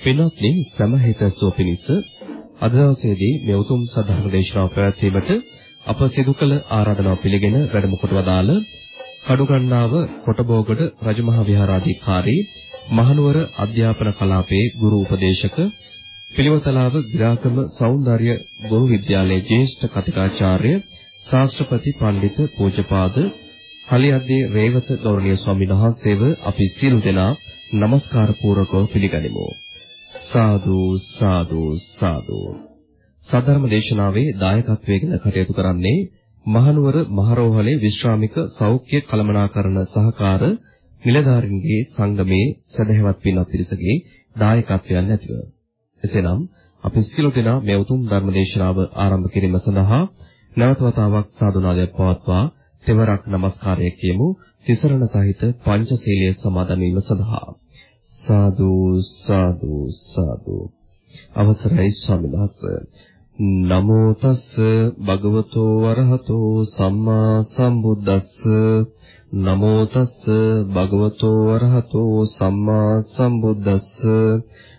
පින්වත්නි සමහිත සෝපිනිස අද දවසේදී මේ උතුම් සද්ධර්ම දේශනාව පැවැත්වීමට අප සිදු කළ ආරාධනාව පිළිගෙන වැඩම කොට වදාළ කඩුගන්නාව කොටබෝගඩ රජමහා විහාරාධිකාරී මහනුවර අධ්‍යාපන කලාපයේ ගුරු උපදේශක පිළිවතලාව ගිරාකම සෞන්දර්ය ගුරු විද්‍යාලයේ ජ්‍යෙෂ්ඨ කතිකාචාර්ය ශාස්ත්‍රපති පඬිතු පූජපාද හලියද්දී රේවත ගෞරවනීය ස්වාමීන් වහන්සේව අපි සියලු දෙනා নমස්කාර පූර්වකව පිළිගනිමු. සාදු සාදු සාදු. සද්ධර්ම දේශනාවේ දායකත්වයෙන් කටයුතු කරන්නේ මහනුවර මහරෝහලේ විශ්‍රාමික සෞඛ්‍ය කළමනාකරණ සහකාර නිලධාරීන්ගේ සංගමේ සදහැවත් පින්වත් පිරිසගේ දායකත්වයන් නැතිව. එසේනම් අපි සියලු දෙනා මේ උතුම් ධර්ම දේශනාව ආරම්භ කිරීම සඳහා නැවත වතාවක් සාදුනාදයක් පවත්වා තෙවරක් নমස්කාරය කියමු. තිසරණ සහිත පංචශීලයේ සමාදන් වීම සඳහා. සාදු සාදු සාදු. අවසරයි ස්වාමීන් වහන්සේ. නමෝ තස් භගවතෝ වරහතෝ සම්මා සම්බුද්දස්ස. නමෝ තස් භගවතෝ වරහතෝ සම්මා සම්බුද්දස්ස.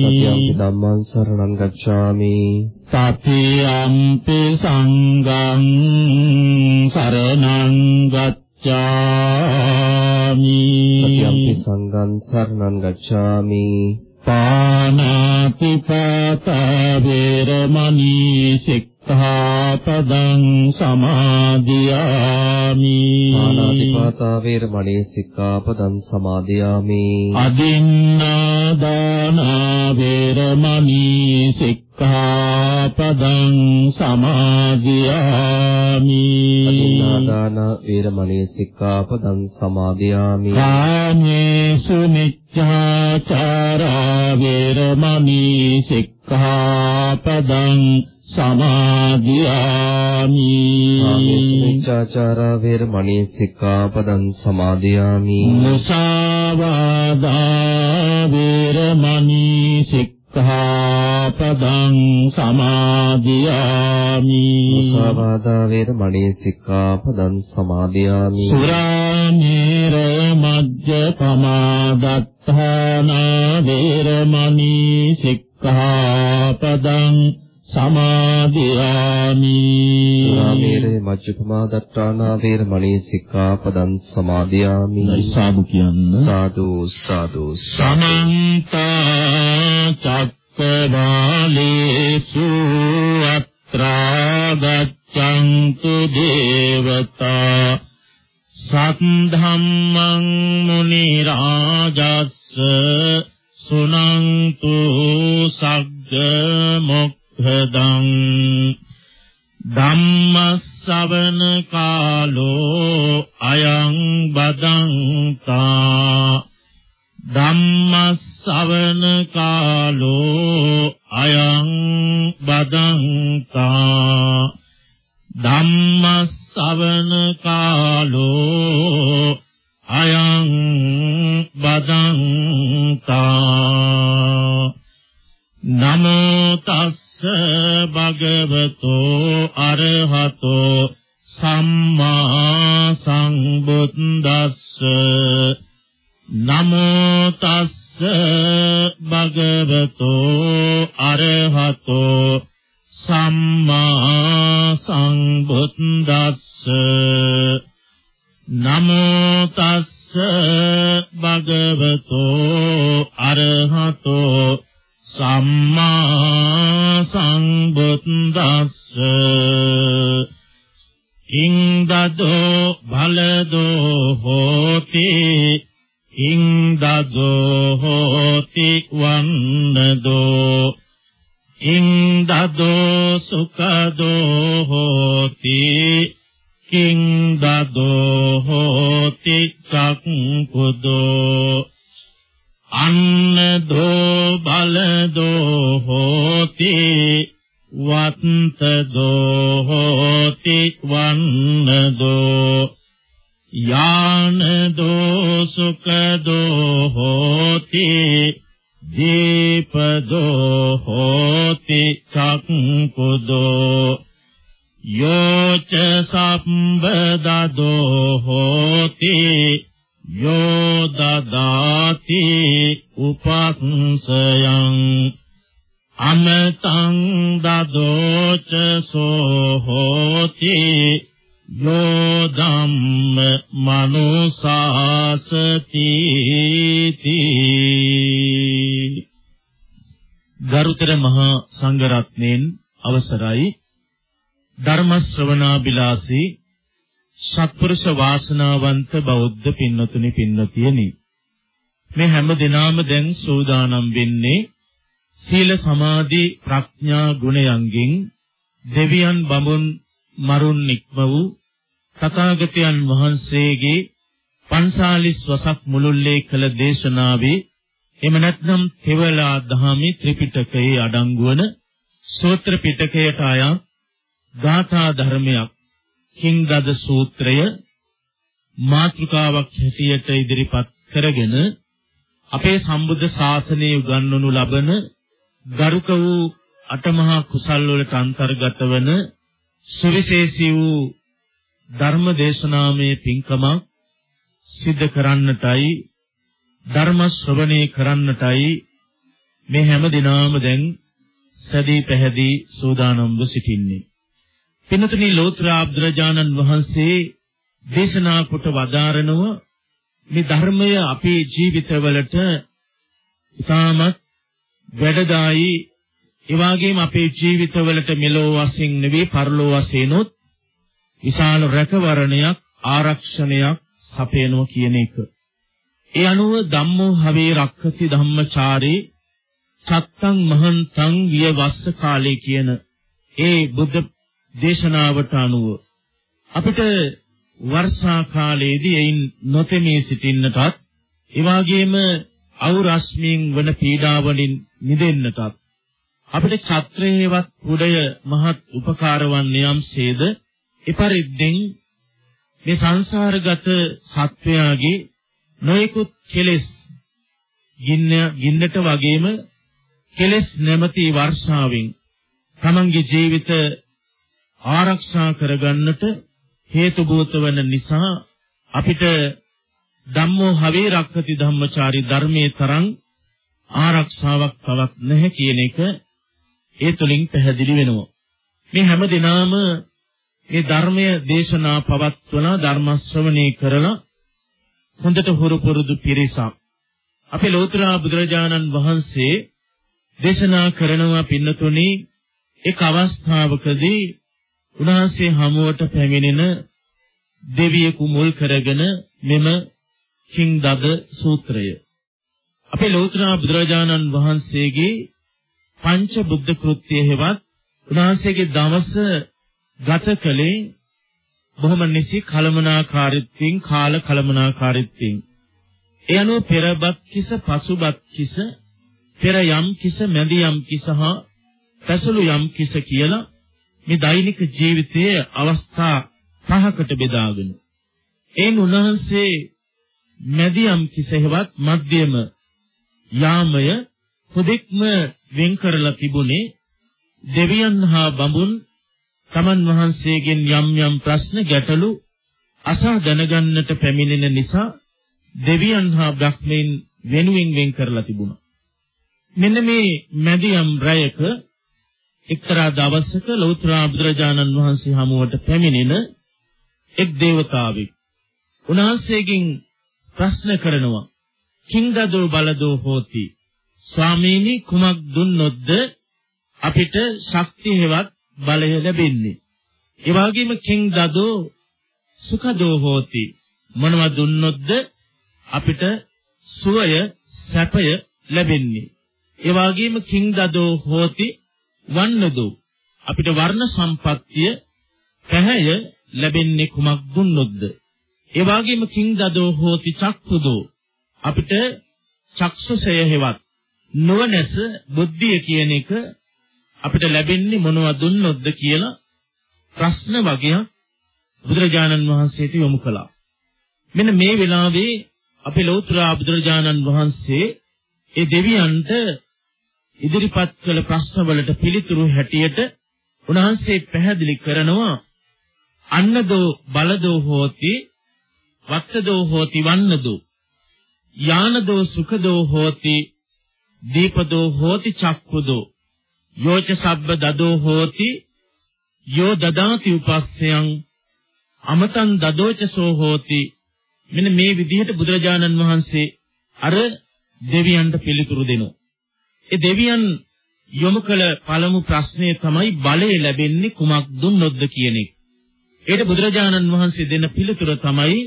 තතියම්පි ධම්මං සරණං ගච්ඡාමි. තතියම්පි සංඝං සරණං ගච්ඡාමි. තතියම්පි සංඝං සරණං ගච්ඡාමි. පානාති පාතා වේරමණී සික්ඛාපදං සමාදියාමි ආනාතිපාතා වේරමණී සික්ඛාපදං සමාදියාමි. අදින්නා දාන වේරමණී සික්ඛාපදං සමාදියාමි. අදින්නාදාන වේරමණී සික්ඛාපදං සමාදියාමි. කාමේසු මිච්ඡාචාරා වේරමණී සික්ඛාපදං සමාදියාමි. ආමේසුචාචාරා වේරමණී සික්ඛාපදං සමාදියාමි. මුසාවාදා වේරමණී සික්ඛාපදං සමාදියාමි. මුසාවාදා වේරමණී සික්ඛාපදං සමාදියාමි. සුරාමේර මජ්ජපමාදත්තාන වේරමණී සික්ඛාපදං සමාදියාමි සුරාමේරේ මජ්ජපමා දත්තානා වේරමණී සික්ඛාපදං සමාදියාමි. සාදු කියන්න. සාදු සාදු සමන්ත චක්කවාලේසු අත්‍රා ගච්ඡන්තු දේවතා සද්ධම්මං මුනි රාජස්ස සුනන්තු සග්ග මොක්ඛදං ධම්මස්සවන කාලෝ අයං බදන්තා. ධම්මස්සවන කාලෝ හෝති චක්කුදෝ යෝච සම්බදදෝ හෝති යෝ දදාති උපස්සයං අමතං දදෝච සෝ හෝති යෝ ධම්ම මනුසාසති ගරුතර මහා සංඝරත්නයන් අවසරයි. ධර්ම ශ්‍රවණාබිලාසී සත්පුරුෂ වාසනාවන්ත බෞද්ධ පින්නතුනි පින්නතියනි. මේ හැම දිනාම දැන් සූදානම් වෙන්නේ සීල සමාධි ප්‍රඥා ගුණයන්ගෙන් දෙවියන් බඹුන් මරුන් නික්ම වූ තථාගතයන් වහන්සේගේ පන්සාලිස් වසක් මුළුල්ලේ කළ දේශනාවේ එම නැත්නම් තෙවලා දහමේ ත්‍රිපිටකයේ අඩංගු වන සූත්‍ර පිටකයට අයත් ගාථා ධර්මයක් කිංගද සූත්‍රය මාතෘකාවක් හැටියට ඉදිරිපත් කරගෙන අපේ සම්බුද්ධ ශාසනයේ උගන්වනු ලබන ගරුක වූ අටමහා කුසල් වලට අන්තර්ගත වන සුවිශේෂී වූ ධර්ම දේශනාමය පින්කමක් සිද්ධ කරන්නටයි ධර්ම ශ්‍රවණේ කරන්නටයි මේ හැම දිනම දැන් සදී පැහැදී සූදානම්ව සිටින්නේ පින්නතුනි ලෝතර අබ්දුරජානන් වහන්සේ දේශනා කොට වදාරනව මේ ධර්මය අපේ ජීවිතවලට ඉතාමත් වැඩදායි ඒ වගේම අපේ ජීවිතවලට මෙලෝ වශයෙන් නෙවෙයි පරලෝ වශයෙන්ොත් විශාල රැකවරණයක් ආරක්ෂණයක් සපයනවා කියන එක. ඒ අනුව ධම්මෝ හවේ රක්ඛති ධම්මචාරේ චත්තං මහන්තං විය වස්ස කාලේ කියන ඒ බුද්ධ දේශනාවට අනුව අපිට වර්ෂා කාලයේදී එයින් නොතෙමී සිටින්නටත් ඒ වගේම අවුරස්මින් වන පීඩාවලින් මිදෙන්නටත් අපිට ඡත්‍රයේවත් කුඩය මහත් උපකාර වන්නේ යම්සේද එපරිද්දෙන් මේ සංසාරගත සත්වයාගේ නොයෙකුත් කෙලෙස් ගින්න ගින්නට වගේම කෙලෙස් නැමැති වර්ෂාවෙන් තමන්ගේ ජීවිත ආරක්ෂා කරගන්නට හේතු භූත වන නිසා අපිට ධම්මෝ හවේ රක්කති ධම්මචාරි ධර්මයේ තරම් ආරක්ෂාවක් තවත් නැහැ කියන එක ඒ තුලින් පැහැදිලි වෙනවා. මේ හැම දිනම මේ ධර්මයේ දේශනා පවත්වන ධර්ම ශ්‍රවණේ කරලා හොඳට හුරු පුරුදු පිරිසක්. අපේ ලෝතර බුදුරජාණන් වහන්සේ දේශනා කරනවා පින්නතුනි එක් අවස්ථාවකදී උන්වහන්සේ හමුවට පැමිණෙන දෙවියෙකු මුල් කරගෙන මෙම කිංදද සූත්‍රය. අපේ ලෝතර බුදුරජාණන් වහන්සේගේ පංච බුද්ධ කෘත්‍යය හෙවත් උන්වහන්සේගේ දවස ගත කළේ බොහොම නිසි කලමනාකාරීත්වයෙන් කාල කලමනාකාරීත්වයෙන් ඒ අනුව පෙරබත් කිස පසුබත් කිස පෙර යම් කිස මැදි යම් කිස හා පැසළු යම් කිස කියලා මේ දෛනික ජීවිතයේ අවස්ථා පහකට බෙදාගෙන. එයින් උන්වහන්සේ මැදියම් කිසෙහිවත් මධ්‍යම යාමය හුදෙක්ම වෙන් කරලා තිබුණේ දෙවියන් හා බඹුන් තමන් වහන්සේගෙන් යම් යම් ප්‍රශ්න ගැටලු අසා දැනගන්නට පැමිණෙන නිසා දෙවියන් හා බ්‍රහ්මයන් වෙනුවෙන් වෙන් කරලා තිබුණා. මෙන්න මේ මැදියම් රයක එක්තරා දවසක ලෞතර බුදුරජාණන් වහන්සේ හමුවට පැමිණෙන එක් දේවතාවෙක් උන්වහන්සේගෙන් ප්‍රශ්න කරනවා කිංගදෝ බලදෝ හෝති ස්වාමීනි කුමක් දුන්නොත්ද අපිට ශක්තිය හෙවත් බලය ලැබෙන්නේ. ඒ වගේම කිංගදෝ සුඛදෝ හෝති. මොනවද දුන්නොත්ද? අපිට සුවය සැපය ලැබෙන්නේ. ඒ වගේම කිංගදෝ හෝති වන්නදෝ. අපිට වර්ණ සම්පත්තිය පැහැය ලැබෙන්නේ කුමක් දුන්නොත්ද? ඒ වගේම කිංගදෝ හෝති චක්ඛුදෝ. අපිට චක්සුසය හෙවත් නොනැස බුද්ධිය කියන එක අපිට ලැබෙන්නේ මොනවද දුන්නොත්ද කියලා ප්‍රශ්න වගේක් බුදුරජාණන් වහන්සේට යොමු කළා. මෙන්න මේ වෙලාවේ අපේ ලෞතර බුදුරජාණන් වහන්සේ ඒ දෙවියන්ට ඉදිරිපත් කළ ප්‍රශ්නවලට පිළිතුරු හැටියට උන්වහන්සේ පැහැදිලි කරනවා අන්නදෝ බලදෝ හෝති වත්තදෝ හෝති වන්නදෝ යානදෝ සුඛදෝ හෝති දීපදෝ හෝති චක්ඛුදෝ යෝච සබ්බ දදෝ හෝති යෝ දදාති උපස්සයන් අමතං දදෝචසෝ හෝති මෙන්න මේ විදිහට බුදුරජාණන් වහන්සේ අර දෙවියන්ට පිළිතුරු දෙනවා. ඒ දෙවියන් යොමු කළ පළමු ප්‍රශ්නය තමයි බලය ලැබෙන්නේ කුමක් දුන්නොත්ද කියන එක. ඒට බුදුරජාණන් වහන්සේ දෙන පිළිතුර තමයි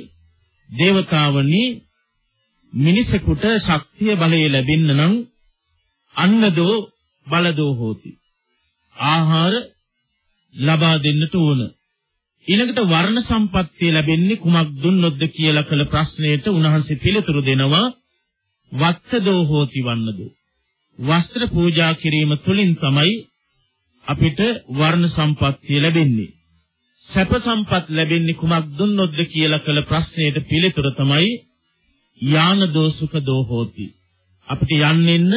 දේවතාවනි මිනිසෙකුට ශක්තිය බලය ලැබෙන්න නම් අන්නදෝ බලදෝ හෝති. ආහාර ලබා දෙන්නට ඕන. ඊළඟට වර්ණ සම්පත්තිය ලැබෙන්නේ කුමක් දුන්නොත්ද කියලා කළ ප්‍රශ්නයට උන්වහන්සේ පිළිතුරු දෙනවා වත්තදෝ හෝති වන්නදෝ. වස්ත්‍ර පූජා කිරීම තුළින් තමයි අපිට වර්ණ සම්පත්තිය ලැබෙන්නේ. සැප සම්පත් ලැබෙන්නේ කුමක් දුන්නොත්ද කියලා කළ ප්‍රශ්නයට පිළිතුර තමයි යාන දෝසුක දෝ හෝති. අපිට යන්නෙන්න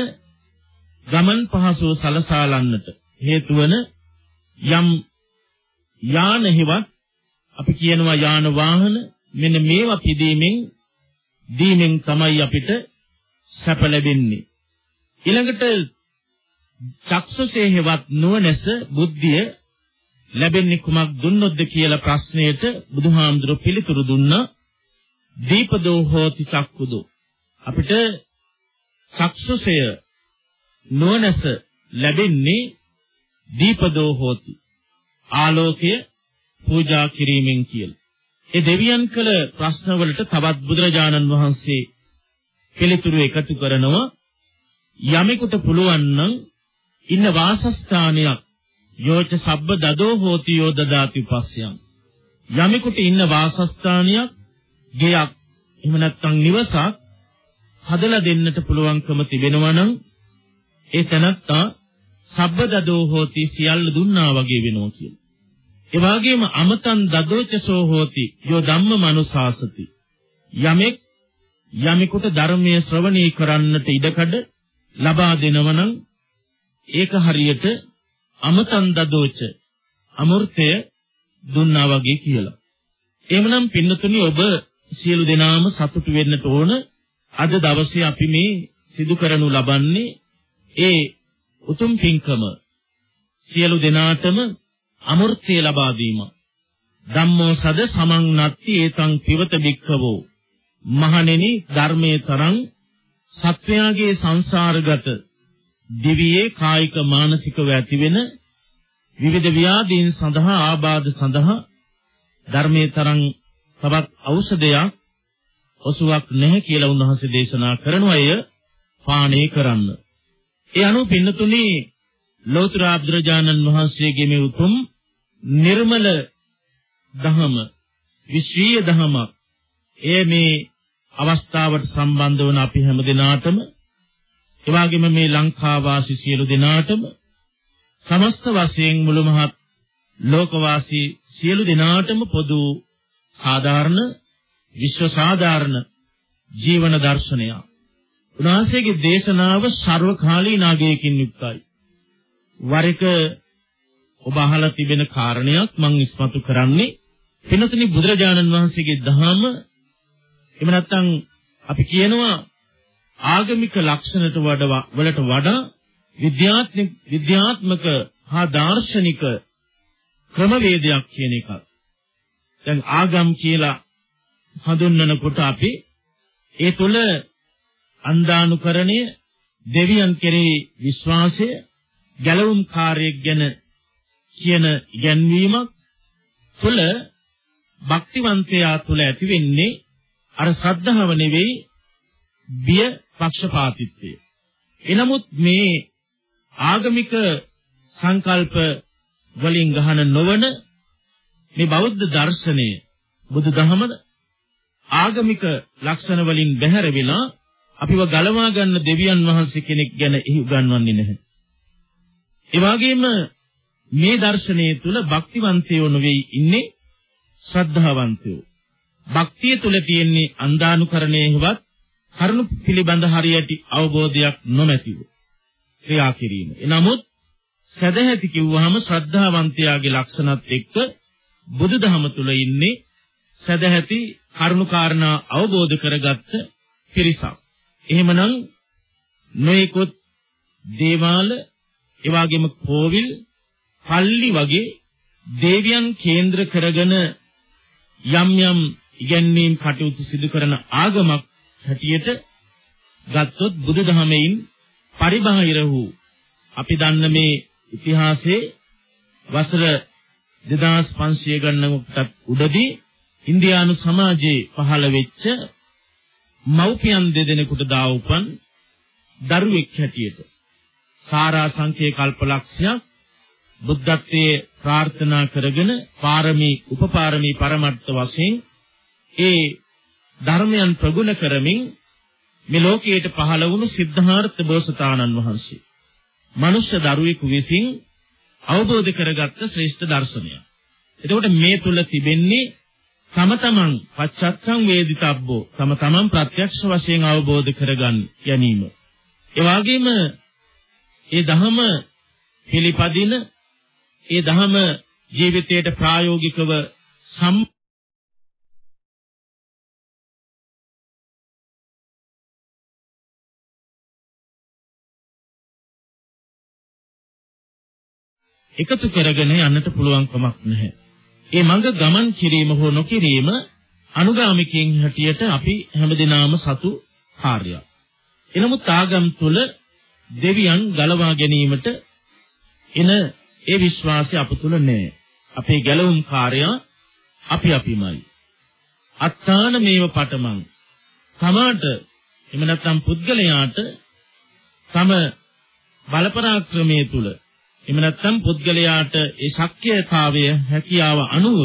ගමන් පහසුව සලසාලන්නට හේතු වන යම් යාන හිවත් අපි කියනවා යාන වාහන මෙන්න මේවා පිදීමෙන් දීමෙන් තමයි අපිට සැප ලැබෙන්නේ. ඊළඟට චක්සුසේ හෙවත් නුවණැස බුද්ධිය ලැබෙන්නේ කුමක් දුන්නොත්ද කියලා ප්‍රශ්නයට බුදුහාමුදුරුවෝ පිළිතුරු දුන්නා. දීපදෝ හෝති චක්කුදෝ අපිට චක්සුසය නුවණැස ලැබෙන්නේ දීපදෝ හෝති ආලෝකය පූජා කිරීමෙන් කියලා. ඒ දෙවියන් කළ ප්‍රශ්නවලට තවත් බුදුරජාණන් වහන්සේ පිළිතුරු එකතු කරනවා යමෙකුට පුළුවන් නම් ඉන්න වාසස්ථානයක් යෝච සබ්බ දදෝ හෝති යෝ දදාති පස්සයන් යමෙකුට ඉන්න වාසස්ථානයක් ගෙයක් එහෙම නැත්නම් නිවසක් හදලා දෙන්නට පුළුවන්කම තිබෙනවා නම් ඒ තනත්තා සබ්බ දදෝ හෝති සියල්ල දුන්නා වගේ වෙනවා කියලා. ඒ වගේම අමතං දදෝචසෝ හෝති යෝ ධම්ම මනුසාසති. යමෙක් යමෙකුට ධර්මයේ ශ්‍රවණී කරන්නට ඉඩකඩ ලබා දෙනවනම් ඒක හරියට අමතං දදෝච අමෘතය දුන්නා වගේ කියලා. එහෙමනම් පින්නතුනි ඔබ සියලු දෙනාම සතුටු වෙන්නට ඕන අද දවසේ අපි මේ සිදු කරනු ලබන්නේ ඒ උතුම් පින්කම සියලු දෙනාටම අමෘතය ලබා දීම. ධම්මෝ සද සමං නත්ති ඒතං පිවත බික්ඛවෝ මහණෙනි ධර්මයේ තරං සත්වයාගේ සංසාරගත දිවියේ කායික මානසිකව ඇතිවෙන විවිධ ව්‍යාධීන් සඳහා ආබාධ සඳහා ධර්මයේ තරම් තවත් ඖෂධයක් ඔසුවක් නැහැ කියලා උන්වහන්සේ දේශනා කරන අය පානය කරන්න. ඒ අනුව පින්නතුනි ලෝතර අබ්දුරජානන් වහන්සේගේ මේ උතුම් නිර්මල දහම විශ්වීය දහමක් ඒ මේ අවස්ථාවට සම්බන්ධ වන අපි හැම දිනාටම එවාගෙම මේ ලංකා වාසී සියලු දෙනාටම සමස්ත වශයෙන් මුළු මහත් ලෝකවාසී සියලු දෙනාටම පොදු සාධාරණ විශ්ව සාධාරණ ජීවන දර්ශනය. උන්වහන්සේගේ දේශනාව ਸਰවකාලීන ආගයකින් යුක්තයි. වර එක ඔබ අහලා තිබෙන කාරණයක් මම ඉස්මතු කරන්නේ පිනතුනි බුදුරජාණන් වහන්සේගේ දහම එහෙම නැත්නම් අපි කියනවා ආගමික ලක්ෂණට වඩා වලට වඩා විද්‍යාත්මක විද්‍යාත්මක හා දාර්ශනික ක්‍රමවේදයක් කියන එක. දැන් ආගම් කියලා හඳුන්වනකොට අපි ඒ තුළ අන්දානුකරණය දෙවියන් කෙරෙහි විශ්වාසය ගැලවුම් කාර්යයක් ගැන කියන ඉගැන්වීමක් තුළ භක්තිවන්තයා තුළ ඇති වෙන්නේ අර ශ්‍රද්ධාව නෙවෙයි බිය පක්ෂපාතිත්වය. එනමුත් මේ ආගමික සංකල්ප වලින් ගහන නොවන මේ බෞද්ධ දර්ශනය බුදුදහමද ආගමික ලක්ෂණ වලින් බැහැර වෙලා අපිව ගලවා ගන්න දෙවියන් වහන්සේ කෙනෙක් ගැන එහි උගන්වන්නේ නැහැ. ඒ වගේම මේ දර්ශනයේ තුල භක්තිවන්තයෝ නෙවෙයි ඉන්නේ ශ්‍රද්ධාවන්තයෝ. භක්තිය තුල තියෙන්නේ අන්දානුකරණයෙහිවත් කරුණු පිළිබඳ හරියට අවබෝධයක් නොමැතිව ක්‍රියා කිරීම. එනමුත් සදැහැති කිව්වහම ශ්‍රද්ධාවන්තයාගේ ලක්ෂණත් එක්ක බුදුදහම තුල ඉන්නේ සදැහැති කරුණාකාරණා අවබෝධ කරගත්ත පිරිසක්. එහෙමනම් නොයෙකුත් දේවාල එවාගෙම කෝවිල් පල්ලි වගේ දේවියන් කේන්ද්‍ර කරගෙන යම් යම් ඉගැන්වීම් කටයුතු සිදු කරන ආගමක් හැටියට ගත්තොත් බුදුදහමෙන් පරිබාහිර වූ අපි දන්න මේ ඉතිහාසයේ වසර 2500 ගණනකට උඩදී ඉන්දියානු සමාජයේ පහළ වෙච්ච මව්පියන් දෙදෙනෙකුට දා උපන් දරුවෙක් හැටියට සාරා සංකේ කල්පලක්ෂයක් බුද්ධත්වයේ ප්‍රාර්ථනා කරගෙන පාරමී උපපාරමී පරමර්ථ වශයෙන් ඒ ධර්මයන් ප්‍රගුණ කරමින් මේ ලෝකයට පහළ වුණු සිද්ධාර්ථ බෝසතාණන් වහන්සේ මනුෂ්‍ය දරුවෙකු විසින් අවබෝධ කරගත්ත ශ්‍රේෂ්ඨ දර්ශනය. එතකොට මේ තුල තිබෙන්නේ තම තමන් පච්චත්තං වේදිතබ්බෝ තම තමන් ප්‍රත්‍යක්ෂ වශයෙන් අවබෝධ කරගන්න ගැනීම. ඒ වගේම ඒ ධහම පිළිපදින ඒ ධහම ජීවිතයට ප්‍රායෝගිකව සම් එකතු කරගෙන යන්නට පුළුවන් කමක් නැහැ. ඒ මඟ ගමන් කිරීම හෝ නොකිරීම අනුගාමිකයන් හැටියට අපි හැමදෙනාම සතු කාර්යයක්. එනමුත් ආගම් තුල දෙවියන් ගලවා ගැනීමට එන ඒ විශ්වාසය අප තුල නැහැ. අපේ ගැලවුම් කාර්යය අපි අපිමයි. අත්තාන මේව පටමං. තමාට එහෙම නැත්නම් පුද්ගලයාට තම බලපරාක්‍රමයේ තුල එහෙම නැත්නම් පුද්ගලයාට ඒ ශක්්‍යතාවය හැකියාව අනුව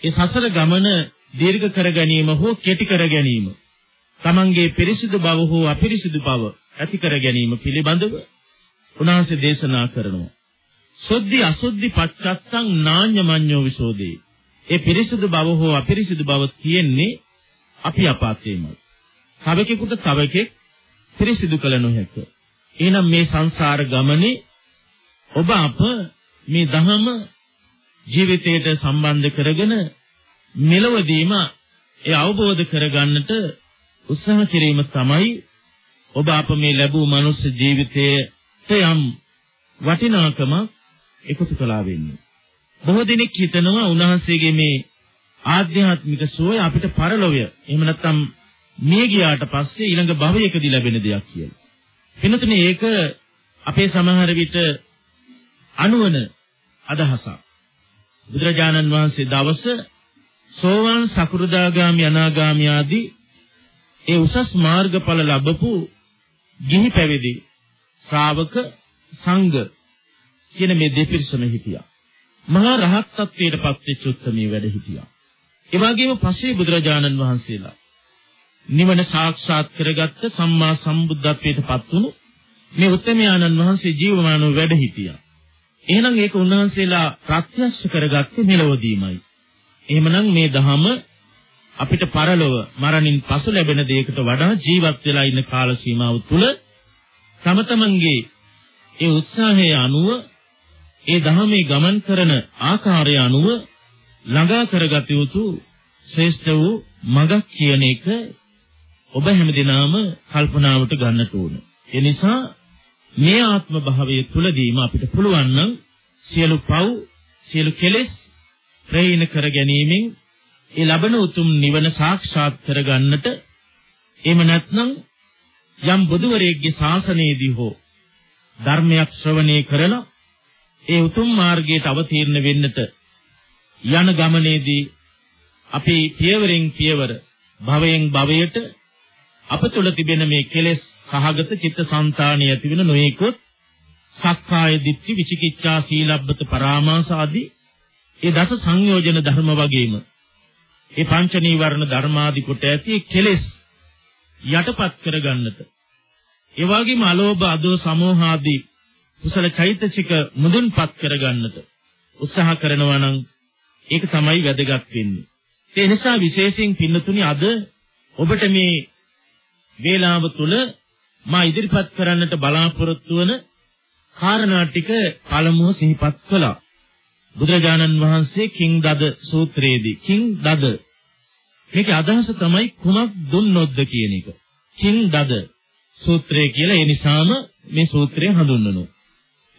ඒ සසර ගමන දීර්ඝ කර ගැනීම හෝ කෙටි කර ගැනීම තමන්ගේ පිරිසිදු බව හෝ අපිරිසිදු බව ඇති කර ගැනීම පිළිබඳව උන්වහන්සේ දේශනා කරනවා. සොද්දි අසොද්දි පච්චත්තං නාඤ්ඤමඤ්ඤෝ විසෝදේ. ඒ පිරිසිදු බව හෝ අපිරිසිදු බව තියෙන්නේ අපි අපාතේමයි. තවකෙකුට තවකෙක් පිරිසිදු කළ නොහැක. එහෙනම් මේ සංසාර ගමනේ ඔබ අප මේ ධහම ජීවිතයට සම්බන්ධ කරගෙන මෙලවදීම ඒ අවබෝධ කරගන්නට උත්සාහ කිරීම තමයි ඔබ අප මේ ලැබූ මනුස්ස ජීවිතයට යම් වටිනාකම එකතු කළා වෙන්නේ. බොහෝ දෙනෙක් හිතනවා උන්වහන්සේගේ මේ ආධ්‍යාත්මික සෝය අපිට පරලොවය එහෙම නැත්නම් මිය ගියාට පස්සේ ඊළඟ භවයකදී ලැබෙන දෙයක් කියලා. වෙනතුනේ ඒක අපේ සමහර විට අනුවන අදහසක්. බුදුරජාණන් වහන්සේ දවස සෝවාන් සකෘදාගාමි අනාගාමි ආදී ඒ උසස් මාර්ගඵල ලැබපු ගිහි පැවිදි ශ්‍රාවක සංඝ කියන මේ දෙපිරිසම හිටියා. මහා රහත් ත්වයට පත්වෙච්ච උත්තමී වැඩ හිටියා. ඒ වගේම පස්සේ බුදුරජාණන් වහන්සේලා නිවන සාක්ෂාත් කරගත්ත සම්මා සම්බුද්ධත්වයට පත් වුණු මේ උත්තමයාණන් වහන්සේ ජීවමානව වැඩ හිටියා. එහෙනම් ඒක උන්වහන්සේලා ප්‍රත්‍යක්ෂ කරගත්තේ මෙලොවදීමයි. එහෙමනම් මේ ධහම අපිට පරලොව මරණින් පසු ලැබෙන දෙයකට වඩා ජීවත් වෙලා ඉන්න කාල සීමාව තුළ තම තමන්ගේ ඒ උත්සාහය අනුව ඒ ධර්මයේ ගමන් කරන ආකාරය අනුව ළඟා කරගත යුතු ශ්‍රේෂ්ඨ වූ මඟක් කියන එක ඔබ හැමදිනම කල්පනාවට ගන්නට ඕන. ඒ නිසා මේ ආත්ම භාවය තුලදීම අපිට පුළුවන් නම් සියලු පව් සියලු කෙලෙස් ප්‍රේණ කර ගැනීමෙන් ඒ ලබන උතුම් නිවන සාක්ෂාත් කරගන්නට එහෙම නැත්නම් යම් බුදුවරයෙක්ගේ ශාසනයේදී හෝ ධර්මයක් ශ්‍රවණය කරලා ඒ උතුම් මාර්ගයට අවතීර්ණ වෙන්නට යන ගමනේදී අපි පියවරෙන් පියවර භවයෙන් භවයට අප තුළ තිබෙන මේ කෙලෙස් සහගත චිත්ත සංතානිය ඇති වෙන නොයෙකුත් සක්කාය දිට්ඨි විචිකිච්ඡා සීලබ්බත පරාමාස ආදී ඒ දස සංයෝජන ධර්ම වගේම ඒ පංච නීවරණ ධර්මාදී කොට ඇති කෙලෙස් යටපත් කරගන්නට ඒ වගේම අලෝභ අදෝ සමෝහ ආදී කුසල චෛතසික මුදුන්පත් කරගන්නට උත්සාහ කරනවා නම් ඒක තමයි වැදගත් වෙන්නේ. ඒ නිසා විශේෂයෙන් පින්නතුනි අද ඔබට මේ වේලාව තුල මා ඉදිරිපත් කරන්නට බලාපොරොත්තු වන කාරණා ටික පළමුව සිහිපත් කළා. බුදුරජාණන් වහන්සේ කිං දද සූත්‍රයේදී කිං දද මේකේ අදහස තමයි කුමක් දුන්නොත්ද කියන එක. කිං දද සූත්‍රය කියලා ඒ නිසාම මේ සූත්‍රය හඳුන්වනවා.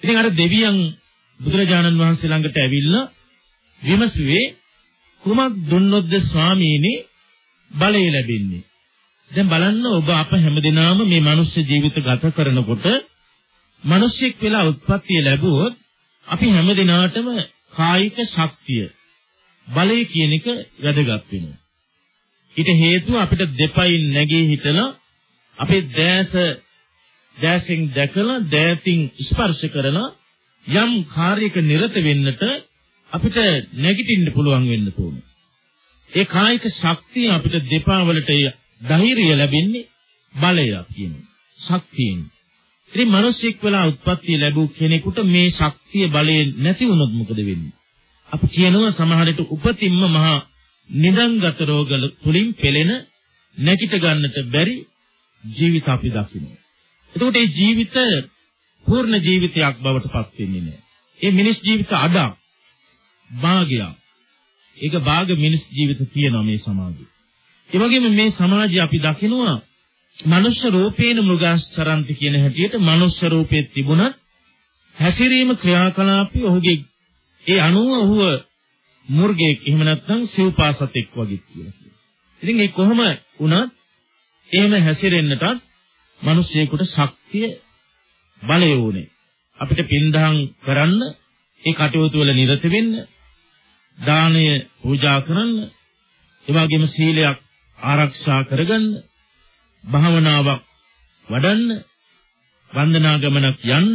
ඉතින් අර දෙවියන් බුදුරජාණන් වහන්සේ ළඟට ඇවිල්ලා විමසුවේ කුමක් දුන්නොත්ද ස්වාමීනි බලය ලැබෙන්නේ. දැන් බලන්න ඔබ අප හැමදෙනාම මේ මනුෂ්‍ය ජීවිත ගත කරනකොට මිනිසෙක් වෙලා උත්පත්ති ලැබුවොත් අපි හැමදිනාටම කායික ශක්තිය බලය කියන එක වැදගත් වෙනවා. ඊට හේතුව අපිට දෙපයින් නැගී හිටලා අපේ දැස දැසෙන් දැකලා දෑතින් ස්පර්ශ කරලා යම් කාර්යයක නිරත වෙන්නට අපිට නැගිටින්න පුළුවන් වෙන්න ඕනේ. ඒ කායික ශක්තිය අපිට දෙපා වලට ධෛර්යය ලැබෙන්නේ බලය කියන ශක්තියෙන්. ඉතින් මිනිසෙක් වෙලා උත්පත්ති ලැබූ කෙනෙකුට මේ ශක්තිය බලය නැති වුණොත් මොකද වෙන්නේ? අපි කියනවා සමහරට උපතින්ම මහා නිදන්ගත රෝගල තුලින් පෙළෙන නැගිට ගන්නට බැරි ජීවිත අපි දකිනවා. එතකොට මේ ජීවිත පූර්ණ ජීවිතයක් බවට පත් වෙන්නේ නැහැ. මේ මිනිස් ජීවිත අඩක් භාගයක්. ඒක භාග මිනිස් ජීවිත තියෙනවා මේ සමාජයේ. ඒ වගේම මේ සමාජය අපි දකිනවා මනුෂ්‍ය රූපේන මෘගාස්චරන්ති කියන හැටියට මනුෂ්‍ය රූපේ තිබුණත් හැසිරීම ක්‍රියාකලාපي ඔහුගේ ඒ අනුව ඔහුව මුර්ගෙක් එහෙම නැත්නම් සිව්පාසතෙක් වගේ කියලා කියනවා. ඉතින් ඒ කොහොම වුණත් එහෙම හැසිරෙන්නටත් මිනිස්සෙකුට ශක්තිය බලය ඕනේ. අපිට පින්දහම් කරන්න ඒ කටයුතු වල නිරත වෙන්න දානය පූජා කරන්න ඒ වගේම සීලයක් ආරක්ෂා කරගන්න භාවනාවක් වඩන්න වන්දනා ගමනක් යන්න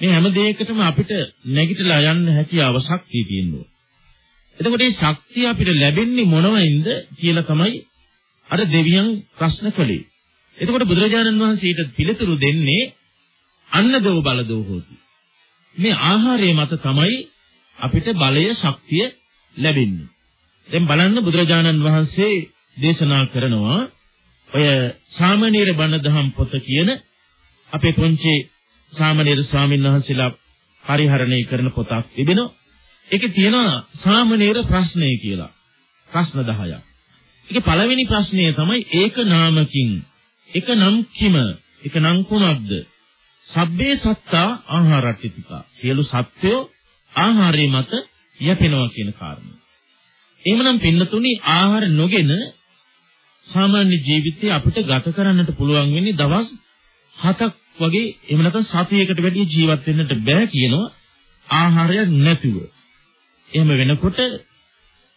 මේ හැම දෙයකටම අපිට නැගිටලා යන්න හැකියාව ශක්තිය තියෙනවා. එතකොට මේ ශක්තිය අපිට ලැබෙන්නේ මොනවෙන්ද කියලා තමයි අර දෙවියන් ප්‍රශ්න කළේ. එතකොට බුදුරජාණන් වහන්සේ ඊට පිළිතුරු දෙන්නේ අන්නදෝ බලදෝ හොති. මේ ආහාරය මත තමයි අපිට බලය ශක්තිය ලැබෙන්නේ. දැන් බලන්න බුදුරජාණන් වහන්සේ දේශනා කරනවා ඔය සාමණේර බණ දහම් පොත කියන අපේ පුංචි සාමණේර ස්වාමීන් වහන්සේලා පරිහරණය කරන පොතක් තිබෙනවා. ඒකේ තියෙනවා සාමණේර ප්‍රශ්නය කියලා. ප්‍රශ්න 10ක්. ඒකේ පළවෙනි ප්‍රශ්නය තමයි ඒක නාමකින් එක නම් කිම එක නම් කුමක්ද? සබ්බේ සත්තා ආහාරට්ටිතිකා. සියලු සත්වෝ ආහාරය මත යැපෙනවා කියන කාරණය. එහෙමනම් පින්නතුනි ආහාර නොගෙන සාමාන්‍ය ජීවිතේ අපිට ගත කරන්නට පුළුවන් වෙන්නේ දවස් 7ක් වගේ එහෙම නැත්නම් සතියකට වැඩි ජීවත් වෙන්නට බෑ කියනවා ආහාරයක් නැතුව. එහෙම වෙනකොට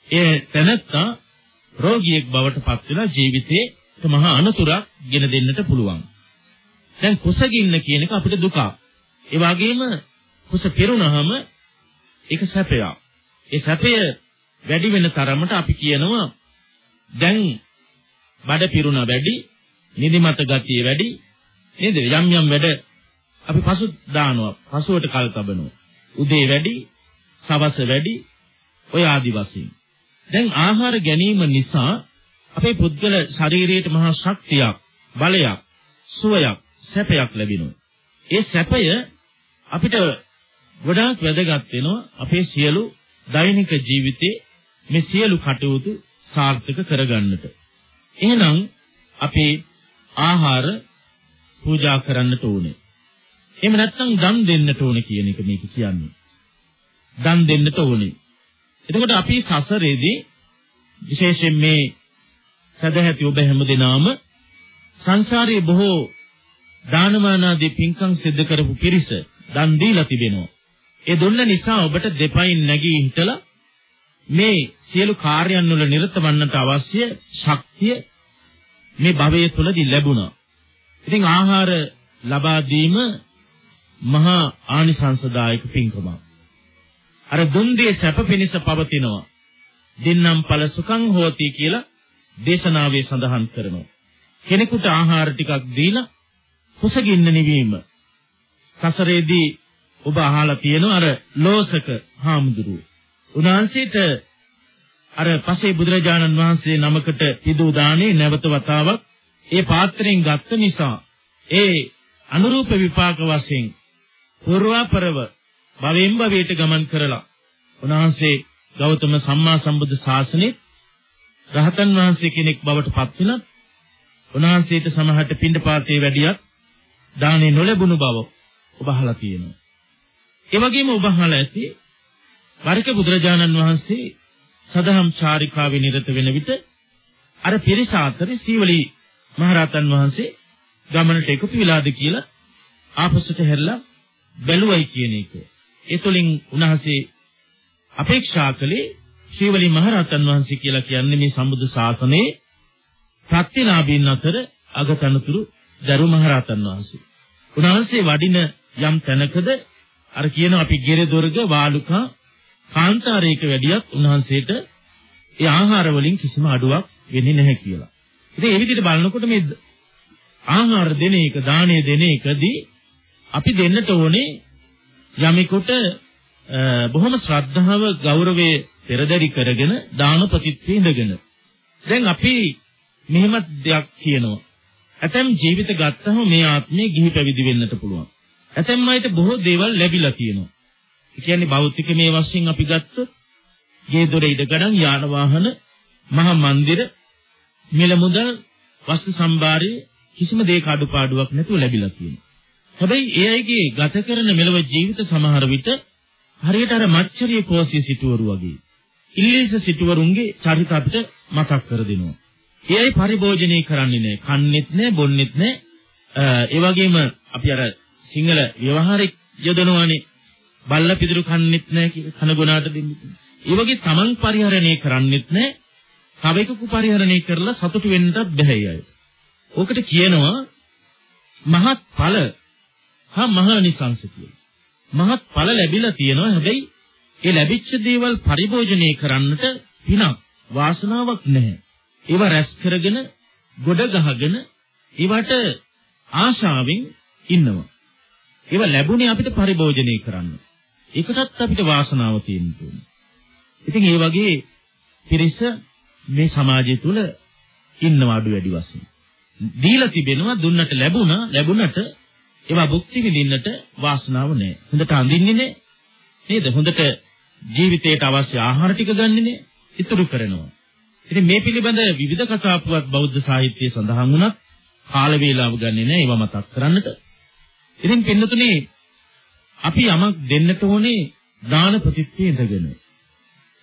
ඒ තැනත්තා රෝගියෙක් බවට පත් වෙලා ජීවිතේ මහා අනතුරක් ගෙන දෙන්නට පුළුවන්. දැන් කුසගින්න කියන එක අපිට දුකක්. ඒ වගේම කුස පෙරුණාම ඒක සැපයක්. ඒ සැපය වැඩි වෙන තරමට අපි කියනවා දැන් බඩ පිරුණා වැඩි, නිදිමත ගතිය වැඩි නේද? යම් යම් වැඩ අපි පසු දානවා. පසුවට කල් තබනවා. උදේ වැඩි, සවස වැඩි, ඔය ආදි වශයෙන්. දැන් ආහාර ගැනීම නිසා අපේ පුද්ගල ශරීරයට මහා ශක්තියක්, බලයක්, සුවයක්, සැපයක් ලැබෙනවා. ඒ සැපය අපිට ගොඩාක් වැදගත් වෙනවා අපේ සියලු දෛනික ජීවිතේ මේ සියලු කටයුතු සාර්ථක කරගන්නට. එහෙනම් අපේ ආහාර පූජා කරන්නට ඕනේ. එහෙම නැත්නම් දන් දෙන්නට ඕනේ කියන එක මේක කියන්නේ. දන් දෙන්නට ඕනේ. එතකොට අපි සසරේදී විශේෂයෙන් මේ සදැහැති ඔබ හැමදෙනාම සංසාරයේ බොහෝ දානමාන ආදී පින්කම් සිද්ධ කරපු පිරිස දන් දීලා තිබෙනවා. ඒ දුන්න නිසා ඔබට දෙපයින් නැගී හිටලා මේ සියලු කාර්යයන් වල නිරත වන්නට අවශ්‍ය ශක්තිය මේ භවයේ තුලදී ලැබුණා. ඉතින් ආහාර ලබා දීම මහා ආනිසංසදායක පින්කමක්. අර දුන්දේ සැප පිණිස පවතිනවා. දින්නම් ඵල සුඛං හෝති කියලා දේශනාවේ සඳහන් කරනවා. කෙනෙකුට ආහාර ටිකක් දීලා කුසගින්න නිවීම. සසරේදී ඔබ අහලා තියෙනවා අර ලෝසක හාමුදුරුවෝ. උන්වහන්සේට අර පසේ බුදුරජාණන් වහන්සේ නමකට පිදු දානේ නැවත වතාවක් ඒ පාත්‍රයෙන් ගත්ත නිසා ඒ අනුරූප විපාක වශයෙන් පූර්වාපරව භවෙන් භවයට ගමන් කරලා උන්වහන්සේ ගෞතම සම්මා සම්බුද්ධ ශාසනයේ රහතන් වහන්සේ කෙනෙක් බවට පත් වෙනත් උන්වහන්සේට සමහරට පින්ඩපාතේ වැඩියක් දානේ නොලැබුණු බව ඔබ අහලා තියෙනවා. ඒ වගේම ඔබ අහලා ඇති වරක බුදුරජාණන් වහන්සේ සදහම් චාරිකාවේ නිරත වෙන විට අර පිරිස අතරේ සීවලි මහරහතන් වහන්සේ ගමනට එකතු වෙලාද කියලා ආපස්සට හැරිලා බැලුවයි කියන එක. ඒ තුළින් උන්වහන්සේ අපේක්ෂා කළේ ශ්‍රීවලි මහරහතන් වහන්සේ කියලා කියන්නේ මේ සම්බුද්ධ ශාසනයේ ප්‍රත්‍යලාභීන් අතර අගතනතුරු දරු මහරහතන් වහන්සේ. උන්වහන්සේ වඩින යම් තැනකද අර කියන අපි ගෙරේ දොරග වාලුකා කාන්තාරයක වැඩියත් උන්වහන්සේට ඒ ආහාර වලින් කිසිම අඩුවක් වෙන්නේ නැහැ කියලා. ඉතින් ඒ විදිහට බලනකොට මේ ආහාර දෙන එක දාණය දෙන එකදී අපි දෙන්නට ඕනේ යමෙකුට බොහොම ශ්‍රද්ධාව ගෞරවයේ පෙරදරි කරගෙන දාන ප්‍රතිත්වේ ඉඳගෙන. දැන් අපි මෙහෙම දෙයක් කියනවා. ඇතැම් ජීවිත ගත්තම මේ ආත්මේ ගිහි පැවිදි වෙන්නට පුළුවන්. ඇතැම් අයට බොහෝ දේවල් ලැබිලා තියෙනවා. ඒ කියන්නේ භෞතික මේ වශයෙන් අපි ගත්තොත් ගේ දොර ඉඩ ගණන් යාන වාහන මහා මන්දිර මිල මුදල් වස්තු සම්භාරයේ කිසිම දෙයක අඩුපාඩුවක් නැතුව ලැබිලා තියෙනවා හැබැයි ඒ අයගේ ගත කරන මෙලව ජීවිත සමහර විට හරියට අර මච්චරිය කෝසිය සිටුවරු වගේ. ඉංග්‍රීස සිටුවරුන්ගේ චරිත අපිට මතක් කර දෙනවා. ඒ අය පරිභෝජනය කරන්නේ නැහැ. කන්නේත් නැහැ, බොන්නේත් නැහැ. ඒ වගේම අපි අර සිංහල ව්‍යවහාරෙක් යොදනවානේ. බල්ල පිදුරු කන්නේත් නැහැ කියලා කන ගුණාට දෙන්නේ. ඒ වගේ තමන් පරිහරණය කරන්නේත් නැහැ. තව එකකු පරිහරණය කරලා සතුටු වෙන්නත් බැහැ අය. ඕකට කියනවා මහත් ඵල හා මහානිසංස කියලා. මහත් ඵල ලැබිලා තියෙනවා. හැබැයි ඒ ලැබිච්ච දේවල් පරිභෝජනය කරන්නට පිනක් වාසනාවක් නැහැ. ඒවා රැස් කරගෙන ගොඩ ගහගෙන ඒවට ආශාවෙන් ඉන්නවා. ඒවා ලැබුණේ අපිට පරිභෝජනය කරන්න. ඒකටත් අපිට වාසනාව තියෙන්න ඕනේ. ඉතින් ඒ වගේ පිරිස මේ සමාජය තුළ ඉන්නවා අඩු වැඩි වශයෙන්. දීලා තිබෙනවා දුන්නට ලැබුණා ලැබුණට ඒවා භුක්ති විඳින්නට වාසනාව නැහැ. හොඳට අඳින්නේ නැහැ. නේද? හොඳට ජීවිතයට අවශ්‍ය ආහාර ටික ගන්නෙ නැහැ. ඉතුරු කරනවා. ඉතින් මේ පිළිබඳ විවිධ කතා පුවත් බෞද්ධ සාහිත්‍යයේ සඳහන් වුණත් කාල වේලාව ගන්නෙ නැහැ ඒවා මතක් කරන්නට. ඉතින් පින්නතුනේ අපි යමක් දෙන්නට ඕනේ දාන ප්‍රතිත්වයේ ඉඳගෙන.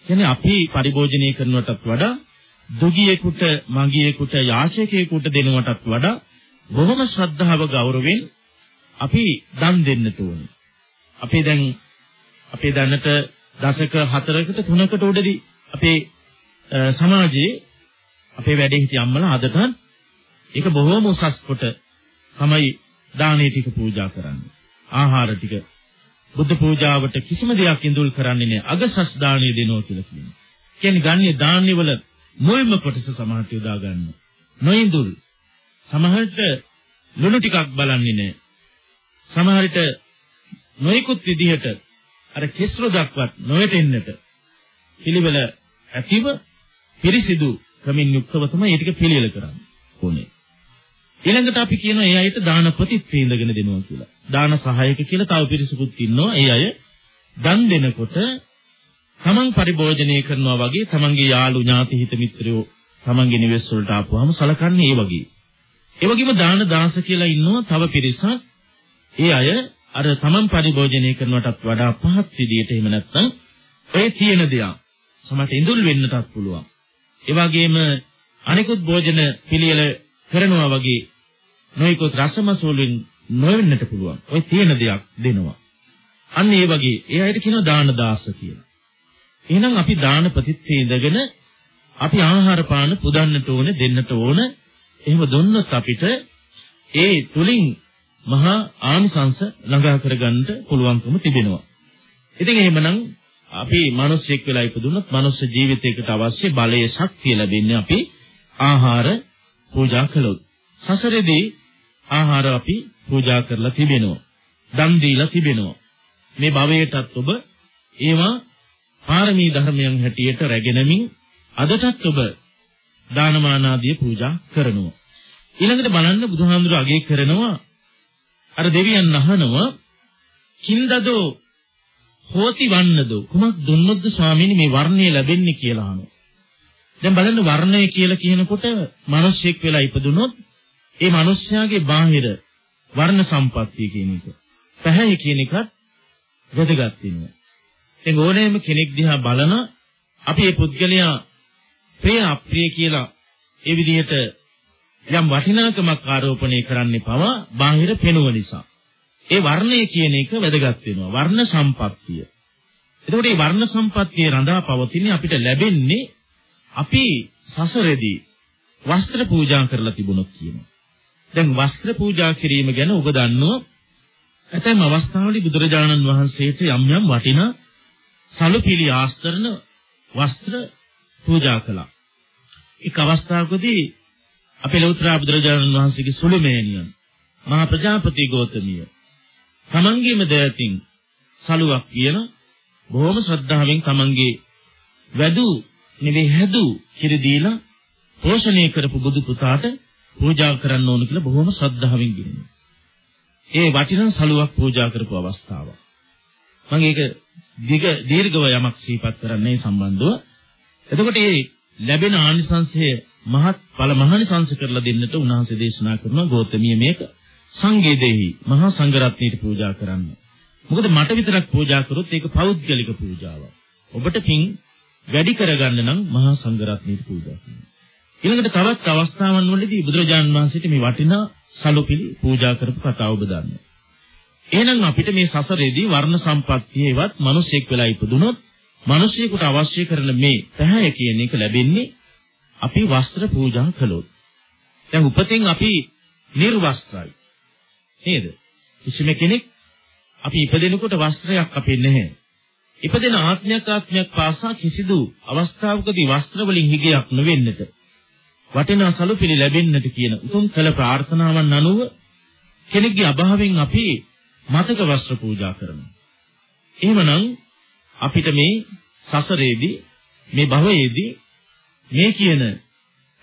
කියන්නේ අපි පරිභෝජනය කරනවටත් වඩා දුගියෙකුට, මගියෙකුට, යාචකයෙකුට දෙනවටත් වඩා බොහොම ශ්‍රද්ධාව ගෞරවයෙන් අපි දන් දෙන්නට ඕනේ. අපේ දැන් අපේ දැනට දශක 4කට 3කට උඩදී අපේ සමාජයේ අපේ වැඩේ හිටිය අම්මලා අදට ඒක බොහෝම උසස් කොට තමයි දානේ ටික පූජා කරන්නේ. ආහාර ටික බුද්ධ පූජාවට කිසිම දෙයක් ඉඳුල් කරන්නේ නැහැ. අගසස් දාණය දෙනවා කියලා කියනවා. කියන්නේ ගන්නේ දාන්නේ වල මුල්ම කොටස සමහරට යොදා ගන්න. නොඉඳුල්. සමහරට ලුණු ටිකක් බලන්නේ නැහැ. සමහර විට නොයෙකුත් විදිහට අර කෙස්රොදක්වත් නොවැටෙන්නට පිළිවෙල ඇතිව පිරිසිදු ක්‍රමින් යුක්තව තමයි ඒ ටික පිළියෙල කරන්න ඕනේ. ඊළඟට අපි කියනවා ඒ අයට දාන ප්‍රතිත්ව ඉඳගෙන දෙනවා කියලා. දාන සහායක කියලා තව පිරිසකුත් ඉන්නවා. ඒ අය දන් දෙනකොට තමන් පරිභෝජනය කරනවා වගේ තමන්ගේ යාළු ඥාති හිත මිත්‍රයෝ තමන්ගේ නිවෙස් වලට ආපුවාම සලකන්නේ ඒ වගේ. ඒ වගේම දාන දාස කියලා ඉන්නවා තව පිරිසක්. ඒ අය අර තමන් පරිභෝජනය කරනවටත් වඩා පහත් විදියට එහෙම නැත්නම් ඔය තියෙන දෙයක් සමහරට ඉඳුල් වෙන්නටත් පුළුවන්. ඒ වගේම අනිකුත් භෝජන පිළියෙල කරනවා වගේ නොයිකොත් රසමසෝලෙන් නොවෙන්නට පුළුවන්. ඔය තියෙන දෙයක් දෙනවා. අන්න ඒ වගේ ඒ අයට කියනවා දාන දාස කියලා. එහෙනම් අපි දාන ප්‍රතිත්ථේ ඉඳගෙන අපි ආහාර පාන පුදන්නට ඕනේ දෙන්නට ඕන. එහෙම දුන්නොත් අපිට ඒ තුලින් මහා ආනිසංස ළඟා කරගන්න පුළුවන්කම තිබෙනවා. ඉතින් එහෙමනම් අපි මිනිස්සෙක් වෙලා ඉපදුනොත් මනුස්ස ජීවිතයකට අවශ්‍ය බලයේ ශක්තිය ලැබෙන්නේ අපි ආහාර පූජා කළොත්. සසරේදී ආහාර අපි පූජා කරලා තිබෙනවා. දන් දීලා තිබෙනවා. මේ භවයටත් ඔබ ඒවා පාරමී ධර්මයන් හැටියට රැගෙනමින් අදටත් ඔබ දානමාන ආදී පූජා කරනවා. ඊළඟට බලන්න බුදුහාමුදුර අගය කරනවා අර දෙවියන් අහනවා කින්දදෝ හෝති වන්නදෝ කුමක් දුන්නොත්ද ස්වාමීනි මේ වර්ණය ලැබෙන්නේ කියලා අහනවා. දැන් බලන්න වර්ණය කියලා කියනකොට මිනිස්සෙක් වෙලා ඉපදුනොත් ඒ මිනිස්යාගේ බාහිර වර්ණ සම්පත්තිය කියන එක. පැහැය කියන එකත් වැදගත් වෙනවා. දැන් ඕනෑම කෙනෙක් දිහා බලන අපි මේ පුද්ගලයා ප්‍රිය අප්‍රිය කියලා ඒ විදිහට යම් වටිනාකමක් ආරෝපණය කරන්නේ පවා බාහිර පෙනුම නිසා. ඒ වර්ණය කියන එක වැදගත් වෙනවා. වර්ණ සම්පත්තිය. එතකොට මේ වර්ණ සම්පත්තිය රඳා පවතින්නේ අපිට ලැබෙන්නේ අපි සසරේදී වස්ත්‍ර පූජා කරලා තිබුණොත් කියනවා. දැන් වස්ත්‍ර පූජා කිරීම ගැන ඔබ දන්නවා ඇතැම් අවස්ථාවලදී බුදුරජාණන් වහන්සේට යම් යම් වටිනා සලුපිලි ආස්තරණ වස්ත්‍ර පූජා කළා. එක් අවස්ථාවකදී අපේ ලෞතර බුදුරජාණන් වහන්සේගේ සුළුමෑණියන් මහා ප්‍රජාපති ගෞතමිය තමන්ගේම දෑතින් සලුවක් කියන බොහොම ශ්‍රද්ධාවෙන් තමන්ගේ වැදු නෙවෙයි හැදු කිරි දීලා පෝෂණය කරපු බුදු පුතාට පූජා කරන්න ඕන කියලා බොහොම ශ්‍රද්ධාවෙන් ගිනිනවා. ඒ වටිනා සලුවක් පූජා කරපු අවස්ථාව. මම ඒක දිග දීර්ඝව යමක් සිහිපත් කරන්නේ සම්බන්ධව. එතකොට මේ ලැබෙන ආනිසංසය මහත් ඵල මහානිසංස කරලා දෙන්නට උන්වහන්සේ දේශනා කරන ගෞතමිය මේක සංගේදෙහි මහා සංඝරත්නයට පූජා කරන්න. මොකද මට විතරක් පූජා කරොත් ඒක පෞද්ගලික පූජාවක්. ඔබට පින් වැඩි කරගන්න නම් මහා සංඝරත්නයට පූජා කරන්න. ඊළඟට තවත් අවස්ථාවන් වලදී බුදුරජාණන් වහන්සේට මේ වටිනා සලුපිලි පූජා කරපු කතාව ඔබ දන්නවා. එහෙනම් අපිට මේ සසරේදී වර්ණ සම්පත්තියේවත් මිනිසෙක් වෙලා ඉපදුනොත් මිනිසෙකුට අවශ්‍ය කරන මේ පැහැය කියන එක ලැබෙන්නේ අපි වස්ත්‍ර පූජා කළොත්. දැන් උපතින් අපි නිර්වස්ත්‍රයි. නේද? කිසිම කෙනෙක් අපි ඉපදෙනකොට වස්ත්‍රයක් අපේ නැහැ. ඉපදෙන ආත්මයක් ආත්මයක් පාසා කිසිදු අවස්ථාවකදී වස්ත්‍ර වලින් හිගයක් නොවෙන්නට වටිනා සලුපිලි ලැබෙන්නට කියන උතුම් කළ ප්‍රාර්ථනාවන් අනුව කෙනෙක්ගේ අභාවයෙන් අපි මතක වස්ත්‍ර පූජා කරනවා. එහෙමනම් අපිට මේ සසරේදී මේ භවයේදී මේ කියන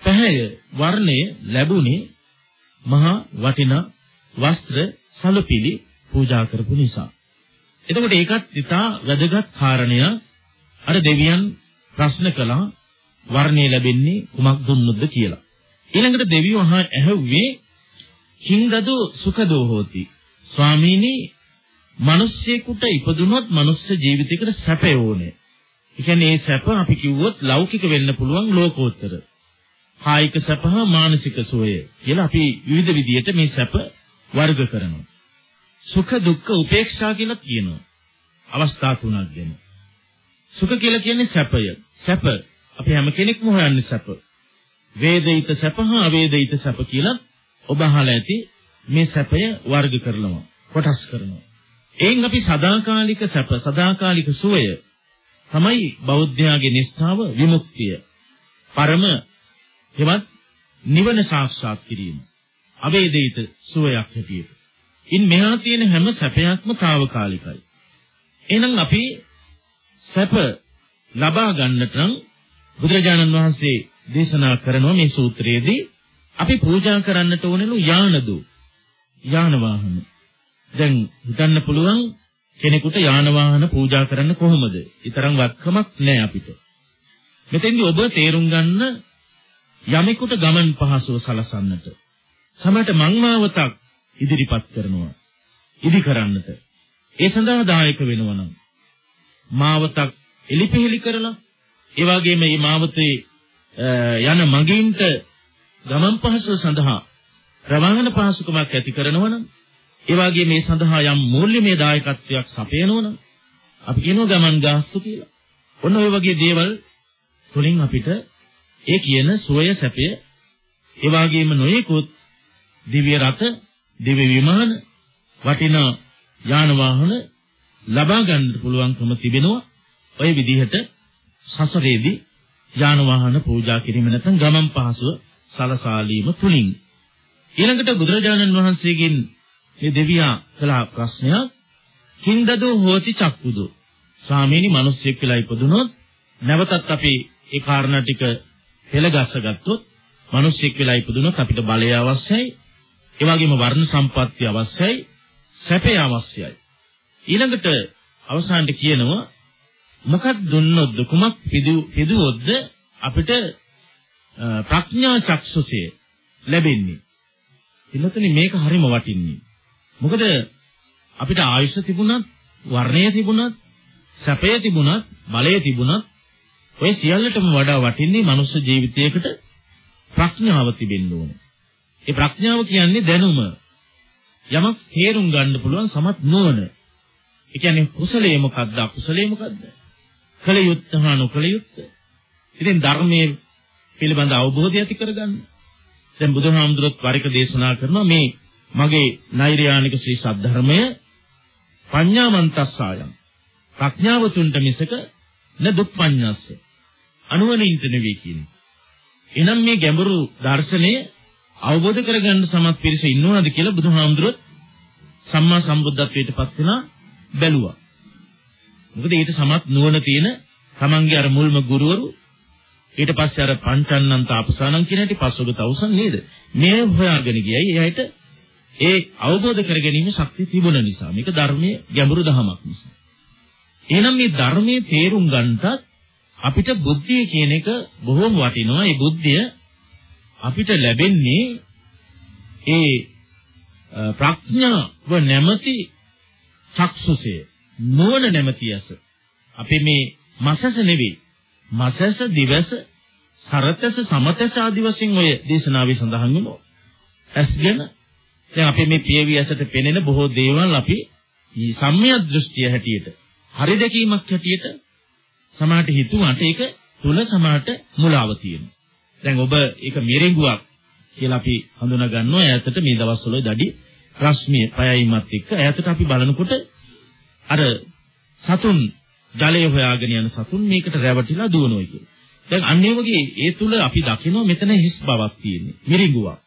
පැහැය වර්ණය ලැබුණේ මහා වටිනා වස්ත්‍ර සලුපිලි පූජා කරපු නිසා. එතකොට ඒකත් ඉතා වැදගත් කාරණයක්. අර දෙවියන් ප්‍රශ්න කළා වර්ණය ලැබෙන්නේ කුමක් දුන්නොත්ද කියලා. ඊළඟට දෙවියෝ අහා ඇහුවේ කිංගදු සුඛදෝ හෝති. ස්වාමීනි මිනිස්සෙකුට ඉපදුනොත් මනුස්ස ජීවිතයකට සැපය ඕනේ. ඒ කියන්නේ ඒ සැප අපි කිව්වොත් ලෞකික වෙන්න පුළුවන් ලෝකෝත්තර. කායික සැප හා මානසික සුවය කියලා අපි විවිධ විදිහට මේ සැප වර්ග කරනවා. සුඛ දුක්ඛ උපේක්ෂා කියලා කියනවා. අවස්ථා තුනක් ගැන. සුඛ කියලා කියන්නේ සැපය. සැප අපි හැම කෙනෙක්ම හොයන්නේ සැප. වේදිත සැප හා අවේදිත සැප කියලා ඔබ අහලා ඇති මේ සැපය වර්ග කරනවා. කොටස් කරනවා. එයින් අපි සදාකාලික සැප සදාකාලික සුවය තමයි බෞද්ධයාගේ නිස්සාව විමුක්තිය. පරම එවත් නිවන සාක්ෂාත් කිරීම. අවේදිත සුවයක් හැටියට. ඉන් මෙහා තියෙන හැම සැපයක්ම తాවකාලිකයි. එහෙනම් අපි සැප ලබා ගන්නට නම් බුදුරජාණන් වහන්සේ දේශනා කරනවා මේ සූත්‍රයේදී අපි පූජා කරන්නට ඕනෙලු යානදු යාන වාහන. දැන් හිතන්න පුළුවන් කෙනෙකුට යාන වාහන පූජා කරන්න කොහොමද? ඊතරම් වත්කමක් නැහැ අපිට. මෙතෙන්දී ඔබ තේරුම් ගන්න යමෙකුට ගමන් පහසුව සලසන්නට සමහරට මංමාවතක් ඉදිරිපත් කරනවා. ඉදි කරන්නට. ඒ සඳහා දායක වෙනවා නම් මාවතක් එලිපෙහෙලි කරලා ඒ වගේම මේ මාවතේ යන මගින්ට ගමන් පහසුව සඳහා ප්‍රවාහන පහසුකමක් ඇති කරනවා නම් ඒ වගේම මේ සඳහා යම් මූල්‍යමය දායකත්වයක් සපයනවා නම් අපි කියනවා ගමන් ගාස්තු කියලා. ඔන්න ඔය වගේ දේවල් තුලින් අපිට ඒ කියන සෝය සැපය ඒ වගේම නොයෙකුත් දිව්‍ය රථ, දිව්‍ය විමාන, වටිනා යාන වාහන ලබා ගන්න පුළුවන්කම තිබෙනවා. ওই විදිහට සසරේදී යාන වාහන පූජා කිරීම නැත්නම් ගමන් පහසුව සලසාලීම තුලින්. ඊළඟට බුදුරජාණන් වහන්සේගෙන් මේ දෙවියා කළ ප්‍රශ්නයක් කින්දදෝ හෝති චක්කුදෝ? ස්වාමීනි මිනිස්සෙක් කියලා ඉපදුනොත් නැවතත් අපි ඒ කාරණා ටික පෙළගස්ස ගත්තොත් මිනිස්සෙක් වෙලා ඉපදුනොත් අපිට බලය අවශ්‍යයි. ඒ වගේම වර්ණ සම්පත්‍ය අවශ්‍යයි සැපය අවශ්‍යයි ඊළඟට අවසානට කියනවා මොකක් දුන්නොත්ද කුමක් පිදුවොත්ද අපිට ප්‍රඥා චක්සුසය ලැබෙන්නේ. එන්නතනි මේක හරිම වටින්නේ. මොකද අපිට ආයුෂ තිබුණත්, වර්ණය තිබුණත්, සැපය තිබුණත්, බලය තිබුණත් ඔය සියල්ලටම වඩා වටින්නේ මනුෂ්‍ය ජීවිතයකට ප්‍රඥාව තිබෙන්න ඕනේ. ඒ ප්‍රඥාව කියන්නේ දැනුම. යමක් තේරුම් ගන්න පුළුවන් සමත් නුවණ. ඒ කියන්නේ කුසලයේ මොකද්ද අකුසලයේ මොකද්ද? කල යුත්තහ නොකල යුත්ත. ඉතින් ධර්මයේ පිළිබඳ අවබෝධය ඇති කරගන්න. දැන් බුදුහාමුදුරුවෝ වරික දේශනා කරනවා මේ මගේ නෛර්යානික ශ්‍රී සද්ධර්මය පඤ්ඤාමන්තස්සායම්. ප්‍රඥාව තුන්ට මිසක න දුක්පඤ්ඤස්ස. අනුවණින්ට නෙවෙයි කියන්නේ. එනම් මේ ගැඹුරු දර්ශනය අවබෝධ කරගන්න සමත් පිරිස ඉන්නවද කියලා බුදුහාමුදුරුවෝ සම්මා සම්බුද්ධත්වයට පත් වෙනා බැලුවා. මොකද ඊට සමත් නුවණ තියෙන තමන්ගේ අර මුල්ම ගුරුවරු ඊට පස්සේ අර පංචන්නන්ත අපසානං කියන හැටි පස්වග තවුසන් නේද? මේ හොයාගෙන ගියයි එයාට ඒ අවබෝධ කර ගැනීම ශක්තිය තිබුණ නිසා. මේක ධර්මයේ ගැඹුරු දහමක් නිසා. එහෙනම් මේ ධර්මයේ තේරුම් ගන්නත් අපිට බුද්ධිය කියන එක බොහොම වටිනවා. ඒ බුද්ධිය අපිට ලැබෙන්නේ ඒ ප්‍රඥාව නැමැති චක්සුසය නුවණ නැමැති ඇස. අපි මේ මසස නෙවෙයි. මසස දිවස සරතස සමතස ආදි වශයෙන් ඔය දේශනාවේ සඳහන් වෙනවා. ඇස් ගැන දැන් අපි මේ පියවි ඇසට පෙනෙන බොහෝ දේවල් අපි සම්මිය දෘෂ්ටිය හැටියට හරි දැකීමක් හැටියට සමාහට හිතුවට ඒක තුල සමාහට මුලාව තියෙනවා. දැන් ඔබ ඒක මිරිඟුවක් කියලා අපි හඳුනා ගන්නවා. ඈතට මේ දවස්වල දඩි රශ්මිය පයයිමත් එක්ක ඈතට අපි බලනකොට අර සතුන් ජලය හොයාගෙන යන සතුන් මේකට රැවටිලා දුවනවා කියලා. දැන් අන්න ඒ වගේ ඒ තුල අපි දකිනවා මෙතන හිස් බවක් තියෙන්නේ. මිරිඟුවක්.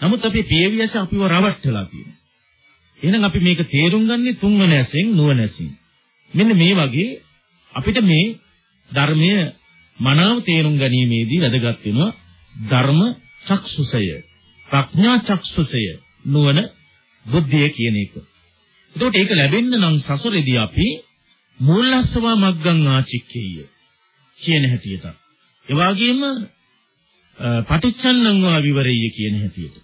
නමුත් අපි පියවියස අපිව රවට්ටලා තියෙනවා. එහෙනම් අපි මේක තේරුම් ගන්නේ තුන්වන ඇසෙන් නුවණැසින්. මෙන්න මේ වගේ අපිට මේ ධර්මය මනාව තේරුම් ගැනීමේදී වැදගත් වෙනවා ධර්ම චක්සුසය, ප්‍රඥා චක්සුසය, නුවණ බුද්ධිය කියන එක. එතකොට ඒක ලැබෙන්න නම් සසරේදී අපි මූලස්සවා මග්ගං ආචික්කේය කියන හැටියට. ඒ වගේම පටිච්චන්නං වා විවරෙය්‍ය කියන හැටියට.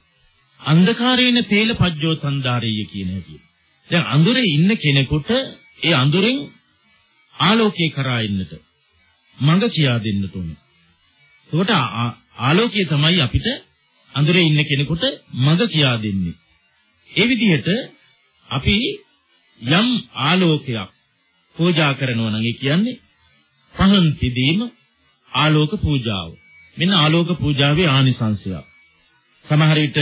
අන්ධකාරේන තේල පජ්ජෝ තන්දාරෙය්‍ය කියන හැටියට. දැන් අඳුරේ ඉන්න කෙනෙකුට ඒ අඳුරෙන් ආලෝකේ කරා එන්නට මඟ කියා දෙන්න ඕනේ. එතකොට ආලෝකය තමයි අපිට අඳුරේ ඉන්න කෙනෙකුට මඟ කියා දෙන්නේ. ඒ විදිහට අපි යම් ආලෝකයක් පූජා කරනවා නම් ඒ කියන්නේ පහන් පිදීම ආලෝක පූජාව. මෙන්න ආලෝක පූජාවේ ආනිසංශය. සමහර විට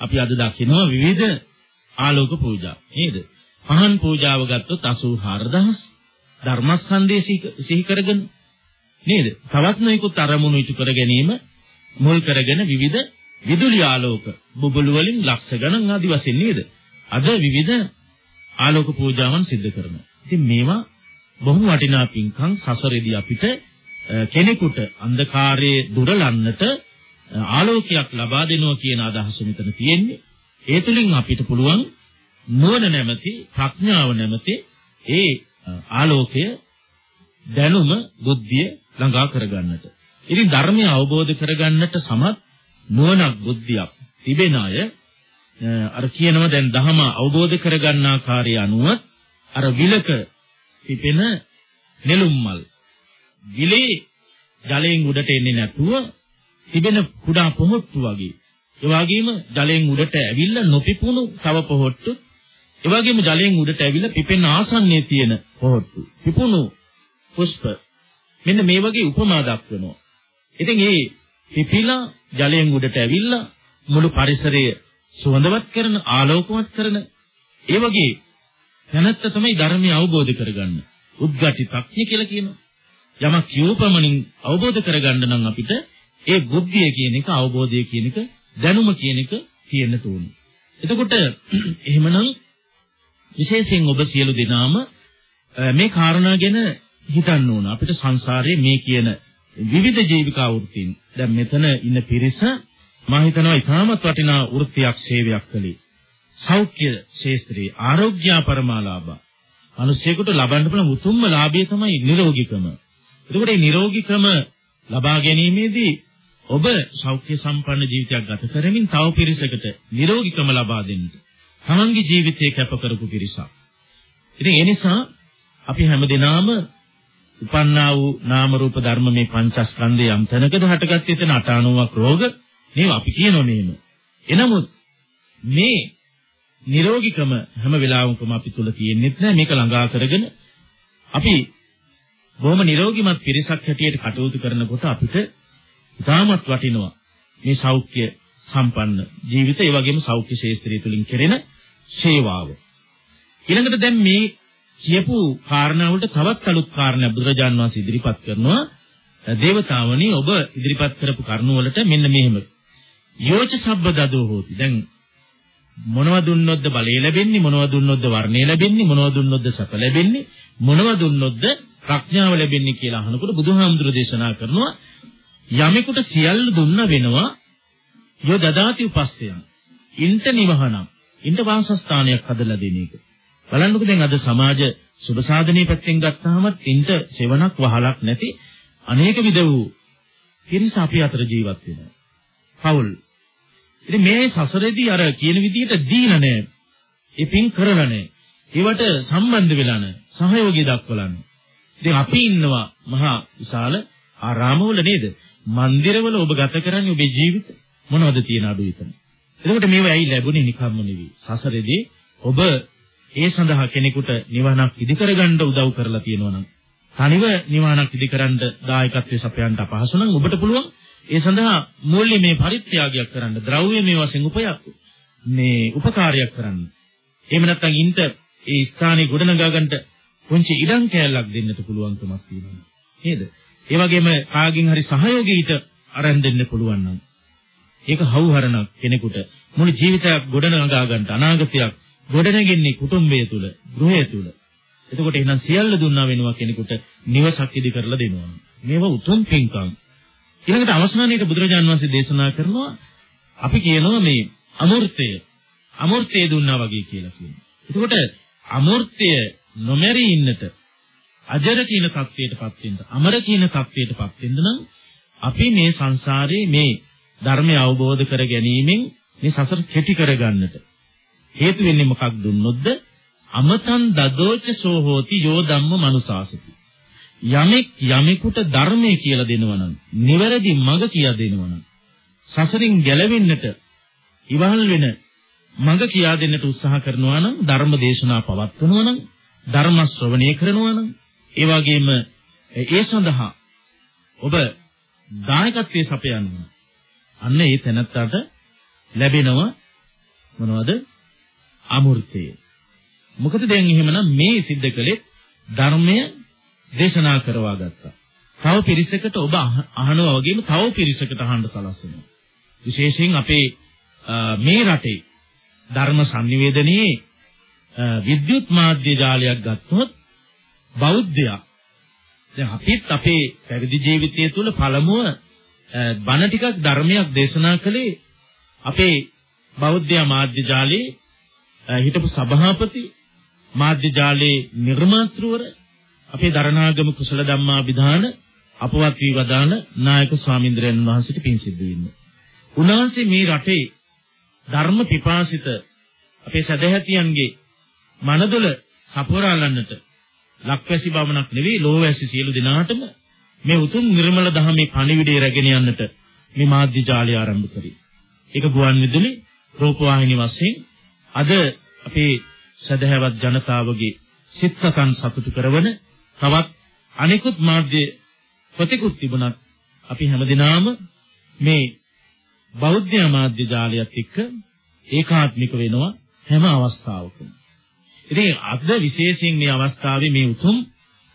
අපි අද දකිනවා විවිධ ආලෝක පූජා නේද? පහන් පූජාව ගත්තොත් 84000 ධර්මස්කන්ධයේ සිහි කරගෙන නේද? තවත් නොයෙකුත් අරමුණු ඉටු කර ගැනීම මුල් කරගෙන විවිධ විදුලි ආලෝක බුබුලු වලින් ලක්ෂ ගණන් ආදි වශයෙන් නේද? අද විවිධ ආලෝක පූජාවන් සිද්ධ කරනවා. ඉතින් මේවා බොහොම වටිනා පින්කම් සසරේදී අපිට කෙනෙකුට අන්ධකාරයේ දුරලන්නට ආලෝකයක් ලබා දෙනවා කියන අදහස මෙතන තියෙන්නේ. ඒ තුලින් අපිට පුළුවන් නුවණ නැමැති ප්‍රඥාව නැමැති ඒ ආලෝකය දැනුම බුද්ධිය ළඟා කරගන්නට. ඉතින් ධර්මය අවබෝධ කරගන්නට සමත් නුවණක් බුද්ධියක් තිබෙන අය අර කියනවා දැන් ධහම අවබෝධ කරගන්නා කාර්ය අනුව අර විලක පිපෙන නෙළුම් මල්. ගිලේ ජලයෙන් උඩට එන්නේ නැතුව තිබෙන කුඩා පොහොට්ටු වගේ. ඒ වගේම ජලයෙන් උඩට ඇවිල්ලා නොපිපුණු තව පොහොට්ටු. ඒ වගේම ජලයෙන් උඩට ඇවිල්ලා පිපෙන ආසන්නයේ තියෙන පොහොට්ටු. පිපුණු පුෂ්ප මෙන්න මේ වගේ උපමා දක්වනවා ඉතින් මේ පිපිලා ජලයෙන් උඩට ඇවිල්ලා මුළු පරිසරය සුවඳවත් කරන ආලෝකවත් කරන ඒ වගේ දැනත්ත තමයි ධර්මය අවබෝධ කරගන්න. උද්ගටි ප්‍රඥ කියලා කියනවා. යමක් කියූපමණින් අවබෝධ කරගන්න නම් අපිට ඒ බුද්ධිය කියන එක අවබෝධය කියන එක දැනුම කියන එක තියෙන්න ඕනේ. එතකොට එහෙමනම් විශේෂයෙන් ඔබ සියලු දෙනාම මේ කාරණා ගැන හිතන්න ඕන. අපිට සංසාරයේ මේ කියන විවිධ ජීවිකා වෘත්තීන් දැන් මෙතන ඉන්න පිරිස මම හිතනවා ඉතාමත් වටිනා වෘත්තියක් සේවයක් කළේ. සෞඛ්‍ය ශාස්ත්‍රයේ ආරෝග්‍ය පරමාලාභ. මිනිසෙකුට ලබන්න පුළුවන් උතුම්ම ලාභය තමයි නිරෝගීකම. එතකොට මේ නිරෝගීකම ලබා ගැනීමේදී ඔබ සෞඛ්‍ය සම්පන්න ජීවිතයක් ගත කරමින් තව පිරිසකට නිරෝගීකම ලබා දෙන්න. තමන්ගේ ජීවිතේ කැප කරපු පිරිසක්. ඉතින් ඒ නිසා අපි හැමදෙනාම උපන්නා වූ නාම රූප ධර්ම මේ පංචස්කන්ධය යම් තැනකද හටගත්තේ එතන 90ක් රෝග මේවා අපි කියනෝ නේම. එනමුත් මේ නිරෝගීකම හැම වෙලාවකම අපි තුල තියෙන්නේත් නැහැ මේක ළඟා කරගෙන අපි බොහොම නිරෝගීමත් පිරිසක් හැටියට කටයුතු කරනකොට අපිට ඉතාමත් වටිනවා මේ සෞඛ්‍ය සම්පන්න ජීවිතය ඒ වගේම සෞඛ්‍ය ශාස්ත්‍රය තුලින් කෙරෙන සේවාව. ඊළඟට දැන් මේ කියපු කාරණා වලට තවත් අලුත් කාරණා බුදුරජාන් වහන්සේ ඉදිරිපත් කරනවා. දේවතාවනි ඔබ ඉදිරිපත් කරපු කරුණු වලට මෙන්න මෙහෙම. යෝච සබ්බදදෝ හෝති. දැන් මොනව දුන්නොත්ද බලය ලැබෙන්නේ? මොනව දුන්නොත්ද වර්ණය ලැබෙන්නේ? මොනව දුන්නොත්ද සැප ලැබෙන්නේ? මොනව දුන්නොත්ද ප්‍රඥාව ලැබෙන්නේ කියලා අහනකොට බුදුහාමුදුරු දේශනා කරනවා. යමෙකුට සියල්ල දුන්න වෙනවා. යෝ දදාති උපස්සයන්. ඉන්ට නිවහනම්. ඉන්ට වාසස්ථානයක් හදලා දෙන එක. බලන්නකෝ දැන් අද සමාජ සුබ සාධනීය පැත්තෙන් ගත්තාම ඉන්ට සෙවණක් වහලක් නැති අනේක විද වූ පිරිස අපි අතර ජීවත් වෙනවා පවුල් ඉතින් මේ සසරේදී අර කියන විදිහට දීලා නැහැ. ඒ පින් කරලා නැහැ. ඒවට සම්බන්ධ වෙලා නැහැ. සහයෝගය දක්වලා නැහැ. ඉතින් අපි ඉන්නවා මහා විශාල ආරාමවල නේද? මන්දිරවල ඔබ ගත කරන්නේ ඔබේ ජීවිත මොනවද තියෙන අඩු විතර. එතකොට මේව ඇයි ලැබුණේ නිකම්ම නෙවෙයි. සසරේදී ඔබ ඒ සඳහා කෙනෙකුට නිවනක් ඉදි කරගන්න උදව් කරලා තියෙනවා නම් තනිව නිවනක් ඉදි කරන්න දායකත්වයේ සපයන්න අපහසු නම් ඔබට පුළුවන් ඒ සඳහා මූල්‍ය මේ පරිත්‍යාගයක් කරන්න ද්‍රව්‍ය මේ වශයෙන් උපයක් මේ උපකාරයක් කරන්න. එහෙම නැත්නම් ඉන්ට ඒ ස්ථානේ ගොඩනගා ගන්නට පුංචි ඉඩම් කෑල්ලක් දෙන්නට පුළුවන්කමක් තියෙනවා. නේද? ඒ වගේම කාගෙන් හරි සහයෝගීට අරන් දෙන්න පුළුවන් නම් ඒක හවුහරණක් කෙනෙකුට මුළු ජීවිතයක් ගොඩනගා ගන්නට අනාගතයක් ගොඩනැගෙන්නේ කුටුම්බය තුල, ගෘහය තුල. එතකොට එහෙනම් සියල්ල දුන්නා වෙනවා කෙනෙකුට නිවසක් ඉදි කරලා දෙනවා. මේව උතුම් පින්කම්. ඊළඟට අවසානයේදී බුදුරජාන් වහන්සේ දේශනා කරනවා අපි කියනවා මේ අමෘතය. අමෘතය දුන්නා වගේ කියලා කියනවා. එතකොට අමෘතය නොමැරී ඉන්නට අජර කියන தත්වයටපත් වෙන්න, අමර කියන தත්වයටපත් වෙන්න නම් අපි මේ සංසාරේ මේ ධර්මය අවබෝධ කර ගැනීමෙන් මේ සසර කෙටි කර ගන්නට හේතු වෙන්නේ මොකක් දුන්නොත්ද? අමතං දදෝච සෝ හෝති යෝ ධම්ම මනුසාසති. යමෙක් යමෙකුට ධර්මය කියලා දෙනවනම්, නිවැරදි මඟ කියලා දෙනවනම්, සසරින් ගැලවෙන්නට ඉවහල් වෙන මඟ කියා දෙන්නට උත්සාහ කරනවා නම්, ධර්ම දේශනා පවත්වනවා නම්, ධර්ම ශ්‍රවණය කරනවා නම්, ඒ වගේම ඒ සඳහා ඔබ දායකත්වයේ සපයන්න අන්න ඒ තැනත්තට ලැබෙනව. මොනවද? අමෘතය. මොකද දැන් එහෙමනම් මේ සිද්ධ කළේ ධර්මය දේශනා කරවා ගත්තා. තව පිරිසකට ඔබ අහනවා වගේම තව පිරිසකට අහන්න සලස්වනවා. විශේෂයෙන් අපේ මේ රටේ ධර්ම sannivedanයේ විද්‍යුත් මාධ්‍ය ජාලයක් ගත්තොත් බෞද්ධයා දැන් අපිත් අපේ පැවිදි ජීවිතය තුළ පළමුව බණ ටිකක් ධර්මයක් දේශනා කළේ අපේ බෞද්ධ මාධ්‍ය ජාලයේ හිටපු සභාපති මාධ්‍ය ජාලයේ නිර්මාතෘවර අපේ දරණාගම කුසල ධම්මා විධාන අපවත් වී වදාන නායක ස්වාමීන්ද්‍රයන් වහන්සේට පින් සිද්ධ වෙන්නේ. උන්වහන්සේ මේ රටේ ධර්ම පිපාසිත අපේ සදැහැතියන්ගේ මනදොල සපුරාලන්නට ලක්වැසි බවණක් නෙවෙයි ලෝවැසි සියලු දෙනාටම මේ උතුම් නිර්මල ධර්මයේ පණිවිඩය රැගෙන යන්නට මේ මාධ්‍ය ජාලය ආරම්භ කරේ. ඒක ගුවන් විදුලි රූපවාහිනී වශයෙන් අද අපේ සදහැවත් ජනතාවගේ සිත් සතන් සතුටු කරවන තවත් අනෙකුත් මාධ්‍ය ප්‍රතිකුත් තිබුණත් අපි හැමදිනාම මේ බෞද්ධ මාධ්‍ය ජාලයත් එක්ක ඒකාත්මික වෙනවා හැම අවස්ථාවකම. ඉතින් අද විශේෂයෙන් මේ අවස්ථාවේ මේ උතුම්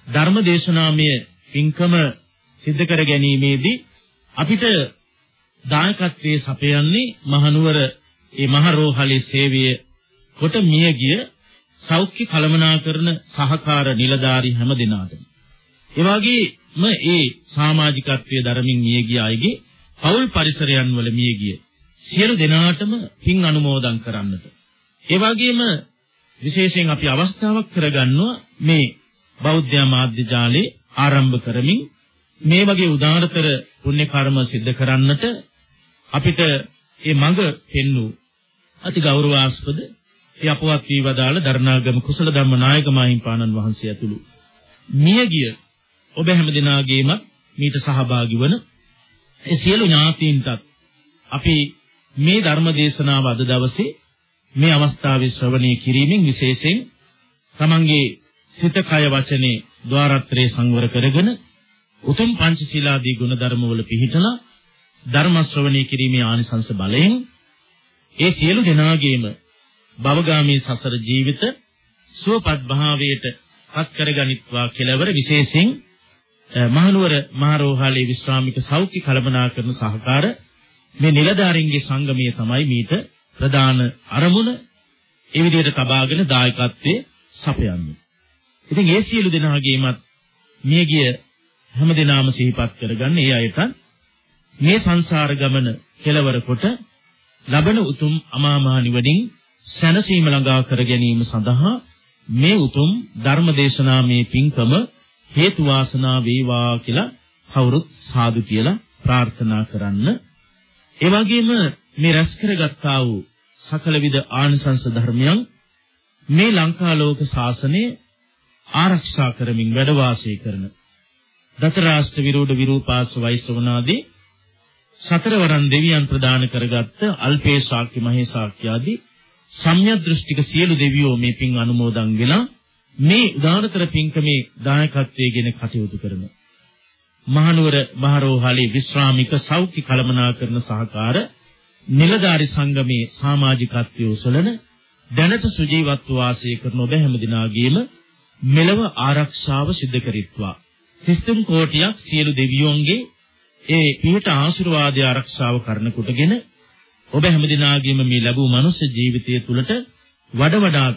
ධර්ම දේශනාමය පින්කම සිද්ධ කර ගැනීමේදී අපිට දායකත්වයේ සපයන්නේ මහනුවර ඒ මහරෝහලේ සේවය කොට මිය ගිය සෞඛ්‍ය කළමනාකරණ සහකාර නිලධාරී හැම දිනාටම. ඒ වගේම ඒ සමාජිකත්වයේ ධර්මින් මිය ගිය අයගේ පෞල් පරිසරයන් වල මිය ගිය සියලු දෙනාටම පින් අනුමෝදන් කරන්නට. ඒ වගේම විශේෂයෙන් අපි අවස්ථාවක් කරගන්නවා මේ බෞද්ධ මාධ්‍ය ජාලේ ආරම්භ කරමින් මේ වගේ උදාාරතර පුණ්‍ය කර්ම સિદ્ધ කරන්නට අපිට මේ මඟ පෙන්වූ අති ගෞරවාස්පද ඒ අපවත් වී වදාළ දරණාගම කුසල ධම්ම නායක මාහිම්පාණන් වහන්සේ ඇතුළු. මියගිය ඔබ හැම දිනාගේම මීට සහභාගී වන ඒ සියලු ඥාතීන්ටත් අපි මේ ධර්ම දේශනාව අද දවසේ මේ අවස්ථාවේ ශ්‍රවණය කිරීමෙන් විශේෂයෙන් තමන්ගේ සිත කය වචනේ ద్వාරත්‍රේ සංවර කරගෙන උතුම් පංචශීලාදී ගුණධර්ම වල පිහිටලා ධර්ම ශ්‍රවණය කිරීමේ ආනිසංස බලයෙන් ඒ සියලු දෙනාගේම භවගාමී සසර ජීවිත සුවපත් භාවයට පත් කරගනිත්වා කෙලවර විශේෂයෙන් මහනුවර මහරෝහලේ විශ්‍රාමික සෞඛ්‍ය කළමනාකරන සහකාර මේ නිලධාරීන්ගේ සංගමය තමයි මීට ප්‍රධාන අරමුණ ඒ විදිහට තබාගෙන දායකත්වයේ සපයන්නේ. ඉතින් ඒ සියලු දෙනාගේමත් මියගිය හැම දිනාම සිහිපත් කරගන්න ඒ අයට මේ සංසාර ගමන කෙලවර කොට ලබන උතුම් අමා මහ නිවනින් සැනසීම ළඟා කර ගැනීම සඳහා මේ උතුම් ධර්ම දේශනාමේ පින්කම හේතු වාසනා වේවා කියලා කවුරුත් සාදු කියලා ප්‍රාර්ථනා කරන්න. ඒ වගේම මේ රැස් කරගත්තා වූ සකල විද ආනිසංස ධර්මයන් මේ ලංකා ලෝක ශාසනයේ ආරක්ෂා කරමින් වැඩ වාසය කරන දතරාෂ්ට්‍ර විරෝධ විරූපාස වෛශ්‍රවනාදී සතරවරන් දෙවියන් ප්‍රදාන කරගත්ත අල්පේ ශාක්‍ය මහේ ශාක්‍ය ආදී සම්‍යක් දෘෂ්ටික සියලු දෙවියෝ මේ පින් අනුමෝදන් වෙලා මේ උදානතර පින්කමේ දායකත්වයේගෙන කටයුතු කරනවා මහනුවර මහරෝහලේ විශ්‍රාමික සෞඛ්‍ය කළමනාකරන සහකාර නිලධාරි සංගමේ සමාජිකත්වයේ උසලන දැනට සුජීවත්ව වාසය කරන ඔබ හැම දිනාගේම මෙලව ආරක්ෂාව සිදු කරිත්වා. සිස්තුම් කෝටියක් සියලු දෙවියෝන්ගේ ඒ පිහිට ආශිර්වාදය ආරක්ෂාව කරන කොටගෙන ඔබ හැම දිනාගේම මේ ලැබූ මනුෂ්‍ය ජීවිතය තුළට වඩ වඩාත්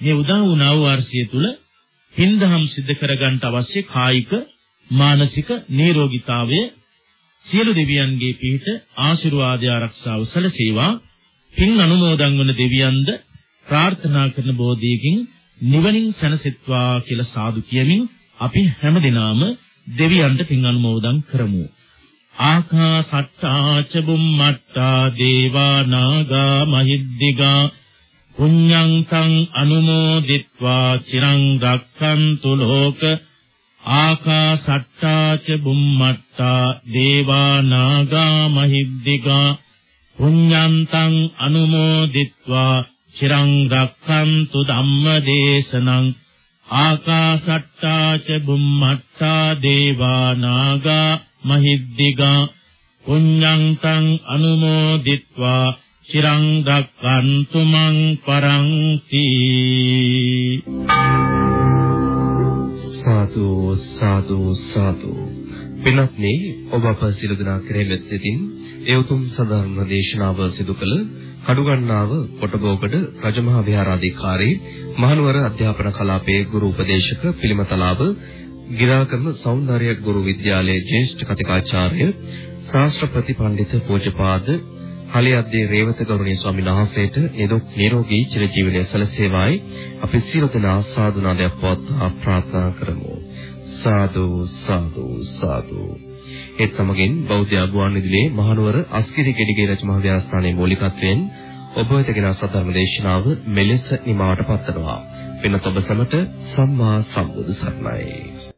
මේ උදා වූ නව වර්ෂය තුළ පින්දහම් සිදු කරගන්න අවශ්‍ය කායික මානසික නිරෝගීතාවය සියලු දෙවියන්ගේ පිහිට ආශිර්වාදය ආරක්ෂාව සැලසේවා. පින් අනුමෝදන් වන දෙවියන්ද ප්‍රාර්ථනා කරන බෝධියකින් නිවනින් සැනසෙත්වා කියලා සාදු කියමින් අපි හැමදෙනාම දෙවියන්ට පින් අනුමෝදන් කරමු. ආකාසට්ටා ච බුම්මට්ටා දේවා නාග මහිද්దిగා පුඤ්ඤං තං අනුමෝදිත්වා චිරං රක්ඛන්තු ලෝක ආකාසට්ටා ච බුම්මට්ටා දේවා නාග මහිද්దిగා පුඤ්ඤං තං අනුමෝදිත්වා චිරං රක්ඛන්තු ධම්ම දේශනං ආකාසට්ටා ච බුම්මට්ටා දේවා නාගා මහිද්దికා පුඤ්ඤන්තං අනුමෝදිත්වා චිරං රක්ඛන්තු මං පරන්ති. සාදු සාදු සාදු. පින්වත්නි ඔබ අප සියලු දෙනා කෙරෙහි මෙත් සිතින් ඒ උතුම් සදාර්ම දේශනාව සිදු කළ කඩුගන්නාව කොටබෝගඩ රජමහා විහාරාධිකාරී මහනුවර අධ්‍යාපන කලාපයේ ගුරු උපදේශක පිළිමතලාව ගිරාකම සෞන්දර්ය ගුරු විද්‍යාලයේ ජ්‍යෙෂ්ඨ කතිකාචාර්ය ශාස්ත්‍රපති පඬිතු පූජපාද හලියද්දී රේවත ගෞරවනීය ස්වාමීන් වහන්සේට නිදුක් නිරෝගී චිරජීවනයේ සැලසේවායි. අපි සියලු දෙනා සාදු නාදයක් පවත්වා ප්‍රාර්ථනා කරමු. සාදු සාදු සාදු. ඒත් සමගින් බෞද්ධ ආගුවන් විදුලියේ මහනුවර අස්කිරි ගෙඩිගේ රජ මහවිහාරස්ථානයේ මූලිකත්වයෙන් ඔබ වෙතගෙන සද්ධර්ම දේශනාව මෙලෙස නිමාවට පත්වනවා. වෙනත් ඔබ සමට සම්මා සම්බුදු සරණයි.